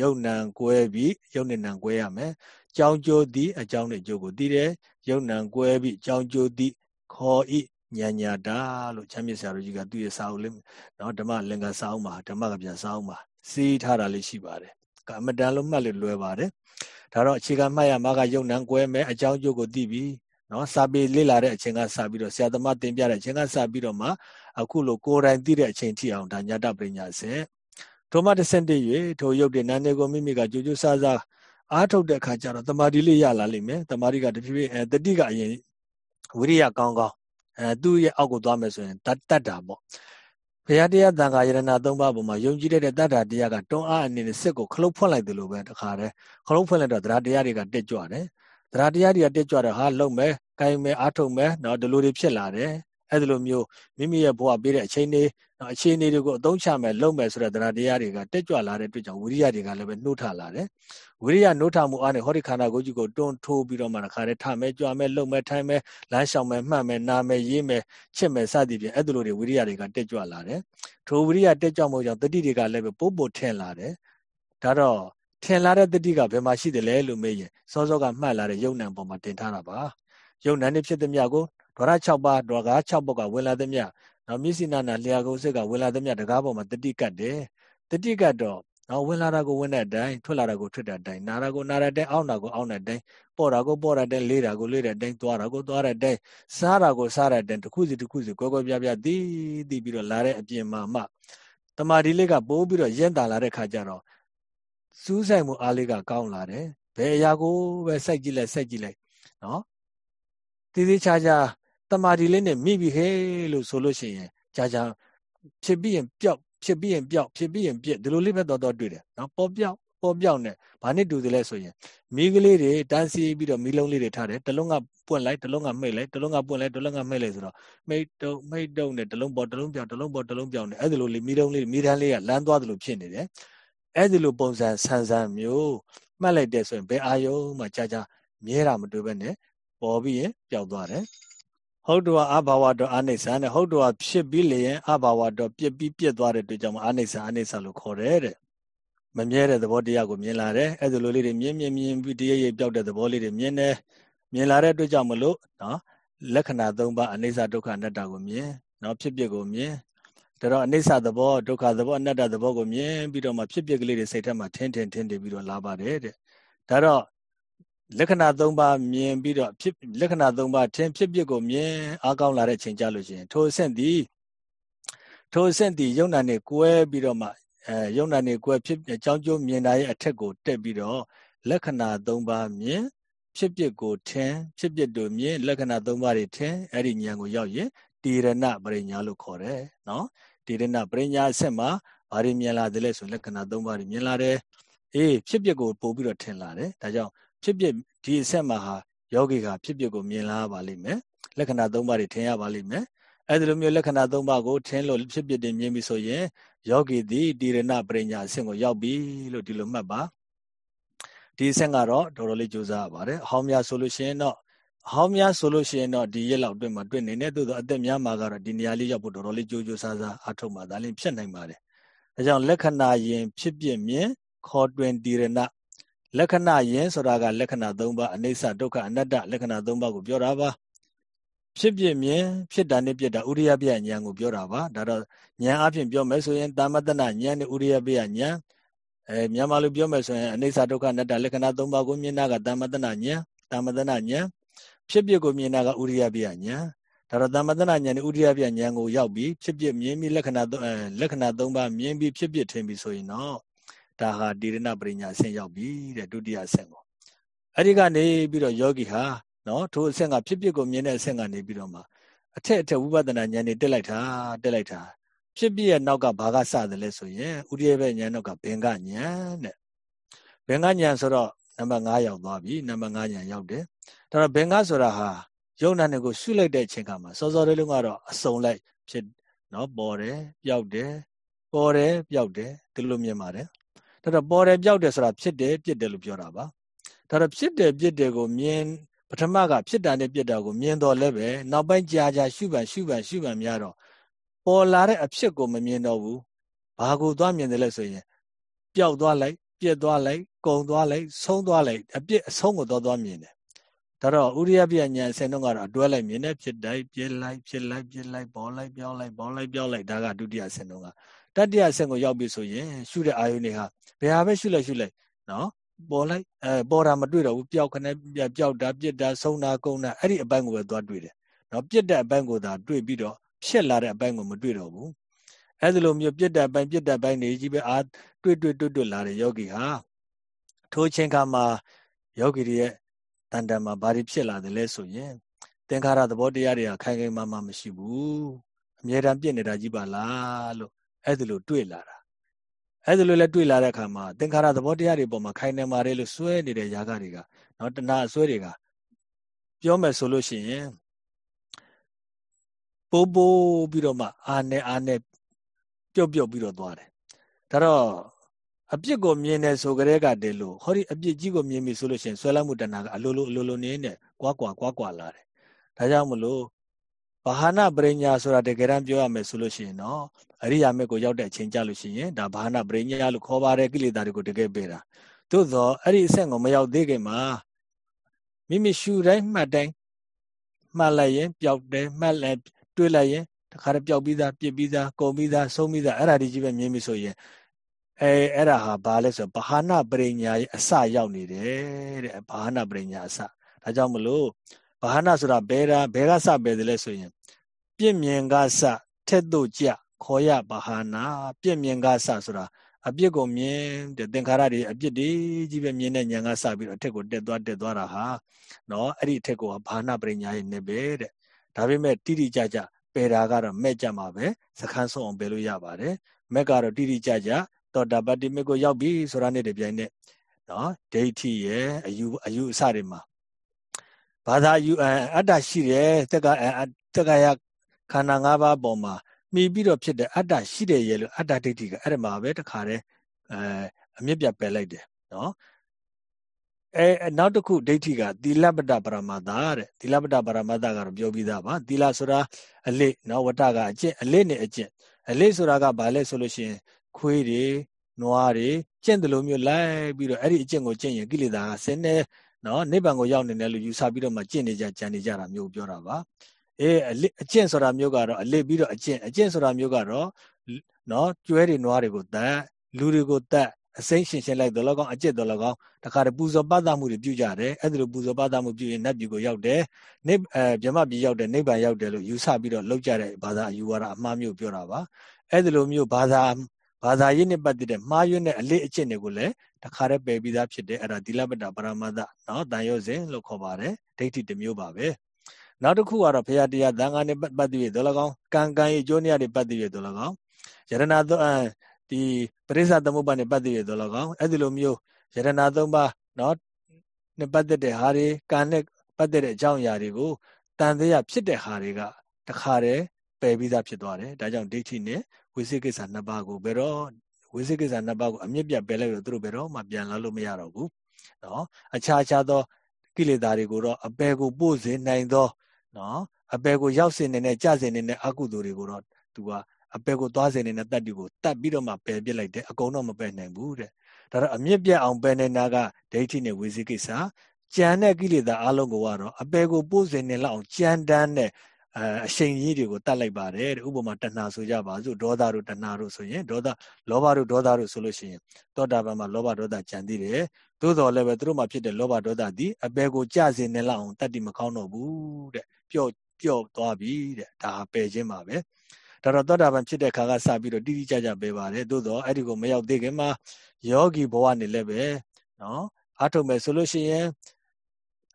Speaker 1: ယုတ်နံကွဲပြီးယုတ်နဲ့နံကွဲရမယ်ကြောင်းကျိုးသည်အကြောင်းနဲ့ကျိုးကိုသိတယ်ယုတ်နံကွဲပြီးကြောင်းကျိုးသည်ခောဣညာညာတာလို့ချမ်းမြေဆရာတို့ကြီးကသူ့ရဲ့စာအုပ်လေးနော်ဓမ္မလင်္ကာစာအုပ်မှာဓမ္မကပြန်စာအုပ်မှာစီးထားတာလေးရှိပါတယ်ကအမတန်လို့မှတ်လို့လွယ်ပါတယ်ဒါတော့အခြေခံမှတ်ရမှာကယုံနံကွဲမဲ့အကြောင်းကျိုးကိုသိပြီနော်စာပေလေ့လာတဲ့အချိန်ကစပြီးတော့ဆရာသမားသင်ပြတဲ့အချိန်ကစပြီးတော့မှအခုလိုကိုယ်တိုင်သိတဲ့အချိန်ထိအောင်ဒါညာတပညာစဉ် ထိုမှတစ်ဆင့်တည်း၍ထိုရုပ်တဲ့နာနေကိုမိမိကကြိုးကြိုးစားစားအားထုတ်တဲ့အခါကျတော့တမာတိလေးရလာလိမ့်မယ်တမာတိကတဖြည်းဖြည်းအဲတတိကအရင်ဝိရိယကောင်းကောင်းအဲသူ့ရဲ့အောက်ကိုသွားမယ်ဆိုရင်တတ်တတ်တာပေါ့ဘုရားတရားတန်ခါယရဏသုံးပါးပေါ်မှာယုံကြည်တဲ့တတ္တာတရားကတွန်းအားအနေနဲ့စစ်ကိုခလုတ်ဖွင့်လိုက်တယ်လို့ပဲတခါတည်းခလုတ်ဖွင့်လိုက်တော့တရားတရားတွေကတက်ကြွတယ်တရားတရားတွေကတက်ကြွတယ်ဟာလုံမယ်ကိုင်မယ်အားထုတ်မယ်နော်ဒီလိုတွေဖြစ်လာတယ် အဲ့ဒီလိုမျိုးမိမိရဲ့ဘဝပေးတဲ့အချိန်တွေနော်အခြေအနေတွေကိုအသုံးချမယ်လုပ်မယ်ဆိုတဲ့တရားတရားတွေကတက်ကြွလာတဲ့အတွက်ကြောင့်ဝိရိယတွေကလည်းပဲနှိုးထလာတယ်ဝိရိယနှိုးထမှုအားနဲ့ဟောဒီခန္ဓာကိုယ်ကြီးကိုတွန်းထိုးပြီးတော့မှတခါတည်းထမယ်ကြွမယ်လုံမယ်ထိုင်မယ်လမ်းလျှောက်မယ်မှတ်မယ်နာမယ်ရေးမယ်ချစ်မယ်စသည်ဖြင့်အဲ့ဒီလိုတွေဝိရိယတွေကတက်ကြွလာတယ်ထိုဝိရိယတက်ကြွမှုကြောင့်တတိတွေကလည်းပဲပို့ပို့ထင်လာတယ်ဒါတော့ထင်လာတဲ့တတိကဘယ်မှာရှိတယ်လဲလို့မေးရင်စောစောကမှတ်လာတဲ့ယုံနံပေါ်မှာတင်ထားတာပါယုံနံနေဖြစ်တဲ့မြတ်ကို ဒေါရ6ပါးဒေါကား6ပုဒ်ကဝင်လာတဲ့မြတ်နော်မျက်စိနာနာလျှာကုန်းစစ်ကဝင်လာတဲ့မြတ်တကားပေါ်မှာတတိကတ်တယ်တတိကတ်တော့နော်ဝင်လာတာကိုဝင်တဲ့အတိုင်းထွက်လာတာကိုထွက်တဲ့အတိုင်းနာတာကိုနာတဲ့အတိုင်းအောင်းတာကိုအောင်းတဲ့အတိုင်းပေါ့တာကိုပေါ့တဲ့အတိုင်းလေးတာကိုလေးတဲ့အတိုင်းသွားတာကိုသွားတဲ့အတိုင်းစားတာကိုစားတဲ့အတိုင်းတစ်ခုစီတစ်ခုစီကွဲကွဲပြားပြားတီးတီးပြီးတော့လာတဲ့အပြင်မှာမှတမာဒီလေးကပိုးပြီးတော့ရင့်တာလာတဲ့ခါကျတော့စူးဆိုင်မှုအားလေးကကောင်းလာတယ်ဘယ်အရာကိုပဲစိုက်ကြည့်လိုက်စိုက်ကြည့်လိုက်နော်တည်တည်ချာချာ တမာဒီလေးနဲ့မိပြီဟဲလို့ဆိုလို့ရှိရင်ကြာကြာဖြစ်ပြီးရင်ပျောက်ဖြစ်ပြီးရင်ပျောက်ဖြစ်ပြီးရင်ပြက်ဒီလိုလေးပဲတော်တော်တွေ့တယ်နော်ပေါ်ပြောက်ပေါ်ပြောက်နဲ့ဘာနဲ့တူတယ်လဲဆိုရင်မီးကလေးတွေတန်းစီပြီးတော့မီးလုံးလေးတွေထားတယ်တလုံးကပွင့်လိုက်တလုံးကမှိတ်လိုက်တလုံးကပွင့်လိုက်တလုံးကမှိတ်လိုက်ဆိုတော့မိတ်တုံမိတ်တုံနဲ့တလုံးပေါ်တလုံးပြောက်တလုံးပေါ်တလုံးပြောက်နဲ့အဲ့ဒီလိုလေးမီးလုံးလေးမီးတန်းလေးကလမ်းသွားသလိုဖြစ်နေတယ်အဲ့ဒီလိုပုံစံဆန်းဆန်းမျိုးမှတ်လိုက်တဲ့ဆိုရင်ဘယ်အာယုံမှကြာကြာမြဲတာမတွေ့ဘဲနဲ့ပေါ်ပြီးရင်ပျောက်သွားတယ် ဟုတ်တော်အဘာဝတော်အနိစ္စနဲ့ဟုတ်တော်ဖြစ်ပြီးလျင်အဘာဝတော်ပြစ်ပြီးပြစ်သွားတဲ့အတွက်ကြောင့်အနိစ္စအနိစ္စလို့ခေါ်တယ်တဲ့မမြဲတဲ့သဘောတရားကိုမြင်လာတယ်အဲ့ဒီလိုလေးတွေမြင်မြင်မြင်ပြီးတရားရိပ်ပြောက်တဲ့သဘောလေးတွေမြင်တယ်မြင်လာတဲ့အတွက်ကြောင့်မလို့နော်လက္ခဏာ၃ပါးအနိစ္စဒုက္ခအနတ္တကိုမြင်နော်ဖြစ်ဖြစ်ကိုမြင်ဒါတော့အနိစ္စသဘောဒုက္ခသဘောအနတ္တသဘောကိုမြင်ပြီးတော့မှဖြစ်ဖြစ်ကလေးတွေစိတ်ထဲမှာထင်းထင်းထင်းထင်းပြီးတော့လာပါတယ်တဲ့ဒါတော့ လက္ခဏာ၃ပါးမြင်ပြီးတော့ဖြစ်လက္ခဏာ၃ပါးထင်ဖြစ်ဖြစ်ကိုမြင်အားကောင်းလာတဲ့ချိန်ကြလို့ရှိရင်ထိုအဆင့်ဒီထိုအဆင့်ဒီယုံနာနဲ့ကွဲပြီးတော့မှအဲယုံနာနဲ့ကွဲဖြစ်အကြောင်းကျိုးမြင်တာရဲ့အထက်ကိုတက်ပြီးတော့လက္ခဏာ၃ပါးမြင်ဖြစ်ဖြစ်ကိုထင်ဖြစ်ဖြစ်တို့မြင်လက္ခဏာ၃ပါးတွေထင်အဲ့ဒီဉာဏ်ကိုရောက်ရင်တိရဏပရိညာလို့ခေါ်တယ်နော်တိရဏပရိညာအဆင့်မှာဘာတွေမြင်လာတယ်လဲဆိုလက္ခဏာ၃ပါးတွေမြင်လာတယ်အေးဖြစ်ဖြစ်ကိုပို့ပြီးတော့ထင်လာတယ်ဒါကြောင့် ဖြစ်ဖြစ်ဒီအဆက်မှာဟာယောဂီကဖြစ်ဖြစ်ကိုမြင်လာပါလိမ့်မယ်လက္ခဏာ၃ပါးတွေထင်ရပါလိမ့်မယ်အဲ့ဒီလိုမျိုးလက္ခဏာ၃ပါးကိုထင်လို့ဖြစ်ဖြစ်တင်မြင်ပြီဆိုရင်ယောဂီသည်တိရဏပရိညာအဆင့်ကိုရောက်ပြီလို့ဒီလိုမှတ်ပါဒီအဆင့်ကတော့တော်တော်လေးကြိုးစားရပါတယ်အဟောင်းများဆိုလို့ရှိရင်တော့အဟောင်းများဆိုလို့ရှိရင်တော့ဒီရက်လောက်တွေ့မှာတွေ့နေတယ်သို့သောအသက်များမှာကတော့ဒီနေရာလေးရောက်ဖို့တော်တော်လေးကြိုးကြိုးစားစားအထုတ်မှဒါလည်းဖြစ်နိုင်ပါတယ်ဒါကြောင့်လက္ခဏာယင်ဖြစ်ပြမြင်ခေါ်တွင်တိရဏ လက္ခဏာယင်ဆိုတာကလက္ခဏာ၃ပါးအနိစ္စဒုက္ခအနတ္တလက္ခဏာ၃ပါးကိုပြောတာပါဖြစ်ပြမြင်ဖြစ်တာနဲ့ပြတာဥရိယပြဉာဏ်ကိုပြောတာပါဒါတော့ဉာဏ်အပြင်ပြောမယ်ဆိုရင်တာမတနာဉာဏ်နဲ့ဥရိယပြဉာဏ်အဲမြန်မာလိုပြောမယ်ဆိုရင်အနိစ္စဒုက္ခအနတ္တလက္ခဏာ၃ပါးကိုမြင်တာကတာမတနာဉာဏ်တာမတနာဉာဏ်ဖြစ်ပြကိုမြင်တာကဥရိယပြဉာဏ်ဒါတော့သမတနာဉာဏ်နဲ့ဥရိယပြဉာဏ်ကိုရောက်ပြီးဖြစ်ဖြစ်မြင်ပြီးလက္ခဏာလက္ခဏာ၃ပါးမြင်ပြီးဖြစ်ဖြစ်ထင်ပြီးဆိုရင်တော့ ဒါဟာတိရဏပရိညာအဆင့်ရောက်ပြီတဲ့ဒုတိယအဆင့်ကိုအဲ့ဒီကနေပြီးတော့ယောဂီဟာနော်ထိုအဆင့်ကဖြစ်ဖြစ်ကိုမြင်တဲ့အဆင့်ကနေပြီးတော့မှအထက်အထက်ဝိပဿနာဉာဏ်နဲ့တက်လိုက်တာတက်လိုက်တာဖြစ်ဖြစ်ရဲ့နောက်ကဘာကစတယ်လဲဆိုရင်ဥရိယဘဉာဏ်နောက်ကဘင်္ဂဉာဏ်တဲ့ဘင်္ဂဉာဏ်ဆိုတော့နံပါတ်5ရောက်သွားပြီနံပါတ်5ဉာဏ်ရောက်တယ်ဒါတော့ဘင်္ဂဆိုတာဟာယုံနာနဲ့ကိုရှုလိုက်တဲ့အချိန်ကမှစောစောလေးလုံးကတော့အစုံလိုက်ဖြစ်နော်ပေါ်တယ်ပျောက်တယ်ပေါ်တယ်ပျောက်တယ်ဒီလိုမြင်ပါတယ် ဒါတော့ပေါ်တယ်ပျောက်တယ်ဆိုတာဖြစ်တယ်ပြစ်တယ်လို့ပြောတာပါဒါတော့ဖြစ်တယ်ပြစ်တယ်ကိုမြင်ပထမကဖြစ်တာနဲ့ပြစ်တာကိုမြင်တော့လည်းပဲနောက်ပိုင်းကြာကြာရှုပန်ရှုပန်ရှုပန်များတော့ပေါ်လာတဲ့အဖြစ်ကိုမမြင်တော့ဘူးဘာကိုသွားမြင်တယ်လဲဆိုရင်ပျောက်သွားလိုက်ပြစ်သွားလိုက်ကုံသွားလိုက်ဆုံးသွားလိုက်အပြစ်အဆုံးကိုသွားသွားမြင်တယ်ဒါတော့ဥရိယပြညာအစဉ်တော့ကတော့အတွဲလိုက်မြင်တယ်ဖြစ်တိုင်းပြစ်လိုက်ဖြစ်လိုက်ပြစ်လိုက်ပေါ်လိုက်ပြောင်းလိုက်ပေါ်လိုက်ပြောင်းလိုက်ဒါကဒုတိယအစဉ်တော့က တတိယအဆင့်ကိုရောက်ပြီဆိုရင်ရှုတဲ့အာယုန်တွေဟာဘယ်ဟာပဲရှုလိုက်ရှုလိုက်နော်ပေါ်လိုက်အဲပေါ်တာမတွေ့တော့ဘူးပျောက်ခနဲ့ပျောက်တာပြစ်တာဆုံးတာကုန်တာအဲ့ဒီအပိုင်းကိုပဲသွားတွေ့တယ်နော်ပြစ်တဲ့အပိုင်းကိုသာတွေ့ပြီးတော့ဖြစ်လာတဲ့အပိုင်းကိုမတွေ့တော့ဘူးအဲ့ဒီလိုမျိုးပြစ်တဲ့အပိုင်းပြစ်တဲ့အပိုင်းတွေကြီးပဲအာတွေ့တွေ့တွေ့တွေ့လာတဲ့ယောဂီဟာထိုချိန်ခါမှာယောဂီရဲ့တန်တန်မှာဘာတွေဖြစ်လာတယ်လဲဆိုရင်သင်္ခါရသဘောတရားတွေကခိုင်ခိုင်မာမာမရှိဘူးအမြဲတမ်းပြစ်နေတာကြီးပါလားလို့ အဲ့ဒီလိုတွေ့လာတာအဲ့ဒီလိုလဲတွေ့လာတဲ့အခါမှာသင်္ခါရသဘောတရားတွေပေါ်မှာခိုင်နေပါတယ်လို့စွဲနေတဲ့ຢာကတွေကနော်တဏှာအစွဲတွေကပြောမယ်ဆိုလို့ရှိရင်ပိုးပိုးပြီးတော့မှအာနဲ့အာနဲ့ပြုတ်ပြုတ်ပြီးတော့သွားတယ်ဒါတော့အပြစ်ကိုမြင်တယ်ဆိုကြတဲ့ကတည်းလို့ဟောဒီအပြစ်ကြီးကိုမြင်ပြီဆိုလို့ရှိရင်ဆွဲလမ်းမှုတဏှာကအလိုလိုအလိုလိုနေနဲ့ကွာကွာကွာကွာလာတယ်ဒါကြောင့်မလို့ ဘာဟာနာပရိညာဆိုတာတကယ်တမ်းပြောရမယ်ဆိုလို့ရှိရင်တော့အရိယာမေကိုရောက်တဲ့အချိန်ကြလို့ရှိရင်ဒါဘာဟာနာပရိညာလို့ခေါ်ပါတယ်ကိလေသာတွေကိုတကယ်ပေးတာသို့သောအဲ့ဒီအဆင့်ကိုမရောက်သေးခင်မှာမိမိရှူတိုင်းမှတ်တိုင်းမှတ်လိုက်ရင်ပျောက်တယ်မှတ်လိုက်တွေးလိုက်ရင်တခါတည်းပျောက်ပြီးသားပြစ်ပြီးသားကုန်ပြီးသားဆုံးပြီးသားအဲ့ဒါဒီကြီးပဲမြင်ပြီဆိုရင်အဲအဲ့ဒါဟာဘာလဲဆိုဘာဟာနာပရိညာရဲ့အစရောက်နေတယ်တဲ့ဘာဟာနာပရိညာအစဒါကြောင့်မလို့ ဘာဟာနာဆိုတာဘယ်တာဘယ်ကစပဲတယ်လဲဆိုရင် ပြင့်မြင်ကစထက်တို့ကြခေါ်ရဘာဟာနာပြင့်မြင်ကစဆိုတာအပြစ်ကိုမြင်တဲ့သင်္ခါရတွေအပြစ်တွေကြီးပဲမြင်တဲ့ဉာဏ်ကစပြီးတော့အထက်ကိုတက်သွားတက်သွားတာဟာနော်အဲ့ဒီအထက်ကိုဘာနာပရိညာရဲ့နေပဲတဲ့ဒါပေမဲ့တိတိကျကျပယ်တာကတော့မဲ့ကြမှာပဲစခန်းဆုံးအောင်ပယ်လို့ရပါတယ်မဲ့ကတော့တိတိကျကျသောတာပတ္တိမေကိုရောက်ပြီဆိုတာနဲ့တပြိုင်နက်နော်ဒိဋ္ဌိရဲ့အယူအယူအစတွေမှာ ဘာသာယူအတ္တရှိတယ်တက်ကတက်ကရခန္ဓာ၅ပါးပေါ်မှာမှီပြီးတော့ဖြစ်တဲ့အတ္တရှိတယ်ရဲ့လို့အတ္တဒိဋ္ဌိကအဲ့ဒါမှာပဲတခါတည်းအဲအမြင့်ပြပယ်လိုက်တယ်နော်အဲနောက်တစ်ခုဒိဋ္ဌိကသီလပတ္တပရမတ္တတဲ့သီလပတ္တပရမတ္တကတော့ပြောပြီးသားပါသီလဆိုတာအလေးနော်ဝတ္တကအကျင့်အလေးနဲ့အကျင့်အလေးဆိုတာကဘာလဲဆိုလို့ရှိရင်ခွေးတွေနွားတွေကျင့်တယ်လို့မျိုးလိုက်ပြီးတော့အဲ့ဒီအကျင့်ကိုကျင့်ရင်ကိလေသာကဆင်းနေ နော်နိဗ္ဗာန်ကိုရောက်နေတယ်လို့ယူဆပြီးတော့မှကျင့်နေကြကြံနေကြတာမျိုးပြောတာပါအေးအကျင့်ဆိုတာမျိုးကတော့အလေးပြီးတော့အကျင့်အကျင့်ဆိုတာမျိုးကတော့နော်ကျွဲတွေနွားတွေကိုတတ်လူတွေကိုတတ်အစိမ့်ရှင်ရှင်လိုက်တော့လကောင်းအကျင့်တော့လကောင်းတခါတပူဇော်ပသမှုတွေပြုကြတယ်အဲ့ဒါလိုပူဇော်ပသမှုပြုရင်နတ်ပြည်ကိုရောက်တယ်နိအဲဗြဟ္မပြည်ရောက်တယ်နိဗ္ဗာန်ရောက်တယ်လို့ယူဆပြီးတော့လောက်ကြတဲ့ဘာသာအယူဝါဒအမှားမျိုးပြောတာပါအဲ့ဒါလိုမျိုးဘာသာ ဘာသာရေးနဲ့ပတ်သက်တဲ့မှားယွင်းတဲ့အလေးအကျင့်တွေကိုလည်းတခါတည်းပယ်ပြီးသားဖြစ်တယ်အဲ့ဒါသီလပတ္တပရမတ္တနော်တန်ရုပ်စဉ်လို့ခေါ်ပါတယ်ဒိဋ္ဌိတစ်မျိုးပါပဲနောက်တစ်ခုကတော့ဘုရားတရားသံဃာနဲ့ပတ်သက်ပြီးတော့၎င်းကံကံရဲ့ကျိုးနေရတွေပတ်သက်ပြီးတော့၎င်းယရဏသောဒီပရိစ္ဆသမုပ္ပါနဲ့ပတ်သက်ပြီးတော့၎င်းအဲ့ဒီလိုမျိုးယရဏသုံးပါးနော်နဲ့ပတ်သက်တဲ့ဟာတွေကံနဲ့ပတ်သက်တဲ့အကြောင်းအရာတွေကိုတန်တရားဖြစ်တဲ့ဟာတွေကတခါတည်းပယ်ပြီးသားဖြစ်သွားတယ်ဒါကြောင့်ဒိဋ္ဌိနဲ့ ဝိသေကိစ္စနှစ်ပါးကိုဘယ်တော့ဝိသေကိစ္စနှစ်ပါးကိုအမြင့်ပြတ်ပယ်လိုက်လို့သူတို့ဘယ်တော့မှပြန်လာလို့မရတော့ဘူးနော်အခြားခြားသောကိလေသာတွေကိုတော့အပယ်ကိုပို့စေနိုင်သောနော်အပယ်ကိုရောက်စေနေတဲ့ကြစေနေတဲ့အကုသိုလ်တွေကိုတော့သူကအပယ်ကိုသွားစေနေတဲ့တတ်တူကိုတတ်ပြီးတော့မှပယ်ပြစ်လိုက်တယ်အကုန်တော့မပယ်နိုင်ဘူးတဲ့ဒါတော့အမြင့်ပြတ်အောင်ပယ်နေတာကဒိဋ္ဌိနဲ့ဝိသေကိစ္စကြံတဲ့ကိလေသာအလုံးကိုကတော့အပယ်ကိုပို့စေနေလောက်အောင်ကြံတန်းတဲ့ အဲအရှိန်ကြီးတွေကိုတတ်လိုက်ပါတယ်တဲ့ဥပမာတဏှာဆိုကြပါစို့ဒေါသတို့တဏှာတို့ဆိုရင်ဒေါသလောဘတို့ဒေါသတို့ဆိုလို့ရှိရင်သောတာပန်မှာလောဘဒေါသကြံသေးတယ်သို့တော်လည်းပဲသူတို့မှာဖြစ်တဲ့လောဘဒေါသသည်အပေကိုကြစေနေလောက်အောင်တတ်တိမကောင်းတော့ဘူးတဲ့ပျော့ပျော့သွားပြီတဲ့ဒါပယ်ခြင်းပါပဲဒါတော့သောတာပန်ဖြစ်တဲ့ခါကစပြီးတော့တိတိကျကျပဲပါတယ်သို့တော်အဲ့ဒီကိုမရောက်သေးခင်မှာယောဂီဘဝနေလည်းပဲနော်အားထုတ်မယ်ဆိုလို့ရှိရင်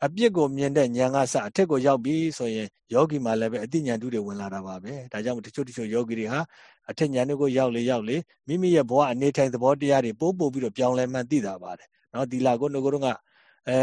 Speaker 1: အပြစ်ကိုမြင်တဲ့ဉာဏ်ကစအထက်ကိုရောက်ပြီဆိုရင်ယောဂီမှာလည်းပဲအတိညာဏ်တွေဝင်လာတာပါပဲဒါကြောင့်တချို့တချို့ယောဂီတွေဟာအထက်ဉာဏ်တွေကိုရောက်လေရောက်လေမိမိရဲ့ဘဝအနေထိုင်သဘောတရားတွေပို့ပို့ပြီးတော့ပြောင်းလဲမှန်းသိတာပါတယ်နော်ဒီလာကိုငိုကတော့ကအဲ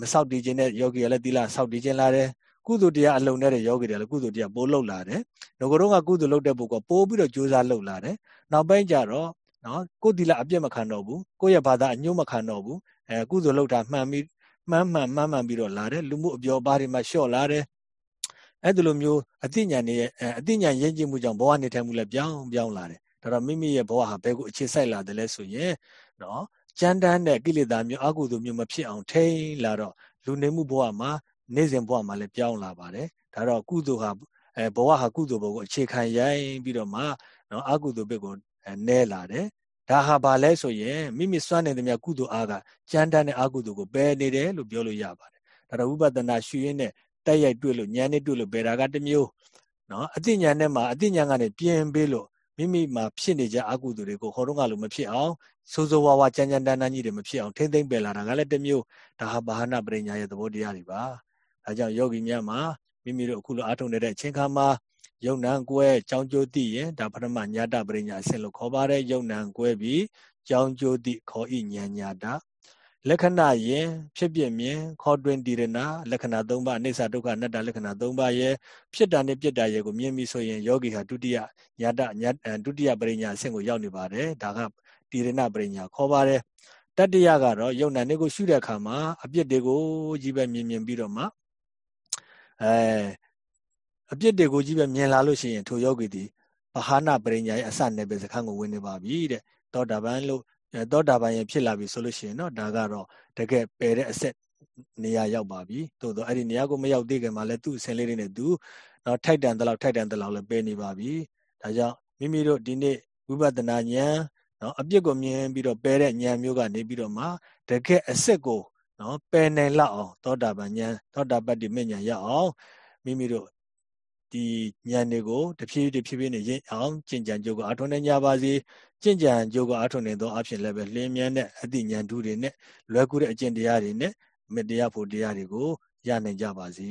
Speaker 1: မဆောက်တည်ခြင်းတဲ့ယောဂီကလည်းဒီလာဆောက်တည်ခြင်းလာတယ်ကုသိုလ်တရားအလုံးတဲ့ယောဂီတွေလည်းကုသိုလ်တရားပို့လောက်လာတယ်ငိုကတော့ကကုသိုလ်လုပ်တဲ့ပုဂ္ဂိုလ်ပို့ပြီးတော့ကြိုးစားလုပ်လာတယ်နောက်ပိုင်းကျတော့နော်ကိုယ်ဒီလာအပြစ်မခံတော့ဘူးကိုယ့်ရဲ့ဘာသာအညှို့မခံတော့ဘူးအဲကုသိုလ်လုပ်တာမှန်ပြီး မှန်မှန်မှန်မှန်ပြီးတော့လာတယ်လူမှုအပြောပါတွေမှာလျှော့လာတယ်အဲ့ဒီလိုမျိုးအသိဉာဏ်တွေအသိဉာဏ်ရင့်ကျက်မှုကြောင့်ဘဝနေထိုင်မှုလည်းပြောင်းပြောင်းလာတယ်ဒါတော့မိမိရဲ့ဘဝဟာဘယ်ကိုအခြေစိုက်လာတယ်လဲဆိုရင်နော်ကြမ်းတမ်းတဲ့ကိလေသာမျိုးအကုသိုလ်မျိုးမဖြစ်အောင်ထိန်းလာတော့လူနေမှုဘဝမှာနေ့စဉ်ဘဝမှာလည်းပြောင်းလာပါတယ်ဒါတော့ကုသိုလ်ဟာအဲဘဝဟာကုသိုလ်ဘဝကိုအခြေခံရိုင်းပြီးတော့မှနော်အကုသိုလ်ဘက်ကိုနဲလာတယ် ဒါဟာဘာလဲဆိုရင်မိမိစွမ်းနေသမျှကုသိုလ်အားကကြမ်းတမ်းတဲ့အကုသိုလ်ကိုပယ်နေတယ်လို့ပြောလို့ရပါတယ်ဒါတော့ဝိပဿနာရှုရင်းနဲ့တိုက်ရိုက်တွေ့လို့ဉာဏ်နဲ့တွေ့လို့ပယ်တာကတစ်မျိုးနော်အသိဉာဏ်နဲ့မှအသိဉာဏ်ကနေပြင်ပေးလို့မိမိမှာဖြစ်နေကြအကုသိုလ်တွေကိုဟောတော့ကလို့မဖြစ်အောင်စိုးစိုးဝါးဝါကြမ်းကြမ်းတမ်းတမ်းကြီးတွေမဖြစ်အောင်ထိမ့်သိမ့်ပယ်လာတာကလည်းတစ်မျိုးဒါဟာဘာဟနာပရိညာရဲ့သဘောတရားတွေပါဒါကြောင့်ယောဂီများမှာမိမိတို့အခုလိုအားထုတ်နေတဲ့အချိန်ခါမှာ ယုံနံကွဲကြောင်းကျိုးတိရင်ဒါပထမညာတပရိညာအဆင့်လို့ခေါ်ပါတယ်ယုံနံကွဲပြီးကြောင်းကျိုးတိခေါ်ဤညာညာတလက္ခဏာယင်ဖြစ်ပြမြင်ခေါ်တွင်တည်ရနာလက္ခဏာ၃ပါးအိဋ္ဌဒုက္ခအနတ္တလက္ခဏာ၃ပါးရဲ့ဖြစ်တာနဲ့ပြစ်တာရဲ့ကိုမြင်ပြီဆိုရင်ယောဂီဟာဒုတိယညာတညာဒုတိယပရိညာအဆင့်ကိုရောက်နေပါတယ်ဒါကတည်ရနာပရိညာခေါ်ပါတယ်တတိယကတော့ယုံနာနေကိုရှုတဲ့အခါမှာအပြစ်တွေကိုကြီးပဲမြင်မြင်ပြီးတော့မှအဲ အပြစ်တွေကိုကြီးပဲမြင်လာလို့ရှိရင်ထိုယောဂီဒီပဟာနာပရိညာရဲ့အစနယ်ပဲစခန်းကိုဝင်နေပါပြီတဲ့သောတာပန်လို့သောတာပန်ရဲ့ဖြစ်လာပြီဆိုလို့ရှိရင်တော့ဒါကတော့တကယ်ပယ်တဲ့အဆက်နေရာရောက်ပါပြီသို့တော့အဲ့ဒီနေရာကိုမရောက်သေးခင်မှာလည်းသူ့အစင်လေးတွေနဲ့သူတော့ထိုက်တန်တလောက်ထိုက်တန်တလောက်လည်းပယ်နေပါပြီဒါကြောင့်မိမိတို့ဒီနေ့ဝိပဿနာဉာဏ်နော်အပြစ်ကိုမြင်ပြီးတော့ပယ်တဲ့ဉာဏ်မျိုးကနေပြီးတော့မှတကယ်အစစ်ကိုနော်ပယ်နိုင်လောက်အောင်သောတာပန်ဉာဏ်သောတာပတ္တိမဉဏ်ရအောင်မိမိတို့ ဒီဉာဏ်တွေကိုတဖြည်းဖြည်းဖြည်းဖြည်းနဲ့ရင့်အောင်ကျင့်ကြံကြိုးကိုအထုံးနေကြပါစေကျင့်ကြံကြိုးကိုအထုံးနေသောအဖြစ်လည်းပဲလင်းမြန်းတဲ့အသိဉာဏ်ဓုတွေနဲ့လွယ်ကူတဲ့အကျင့်တရားတွေနဲ့မေတ္တရားဖို့တရားတွေကိုရနိုင်ကြပါစေ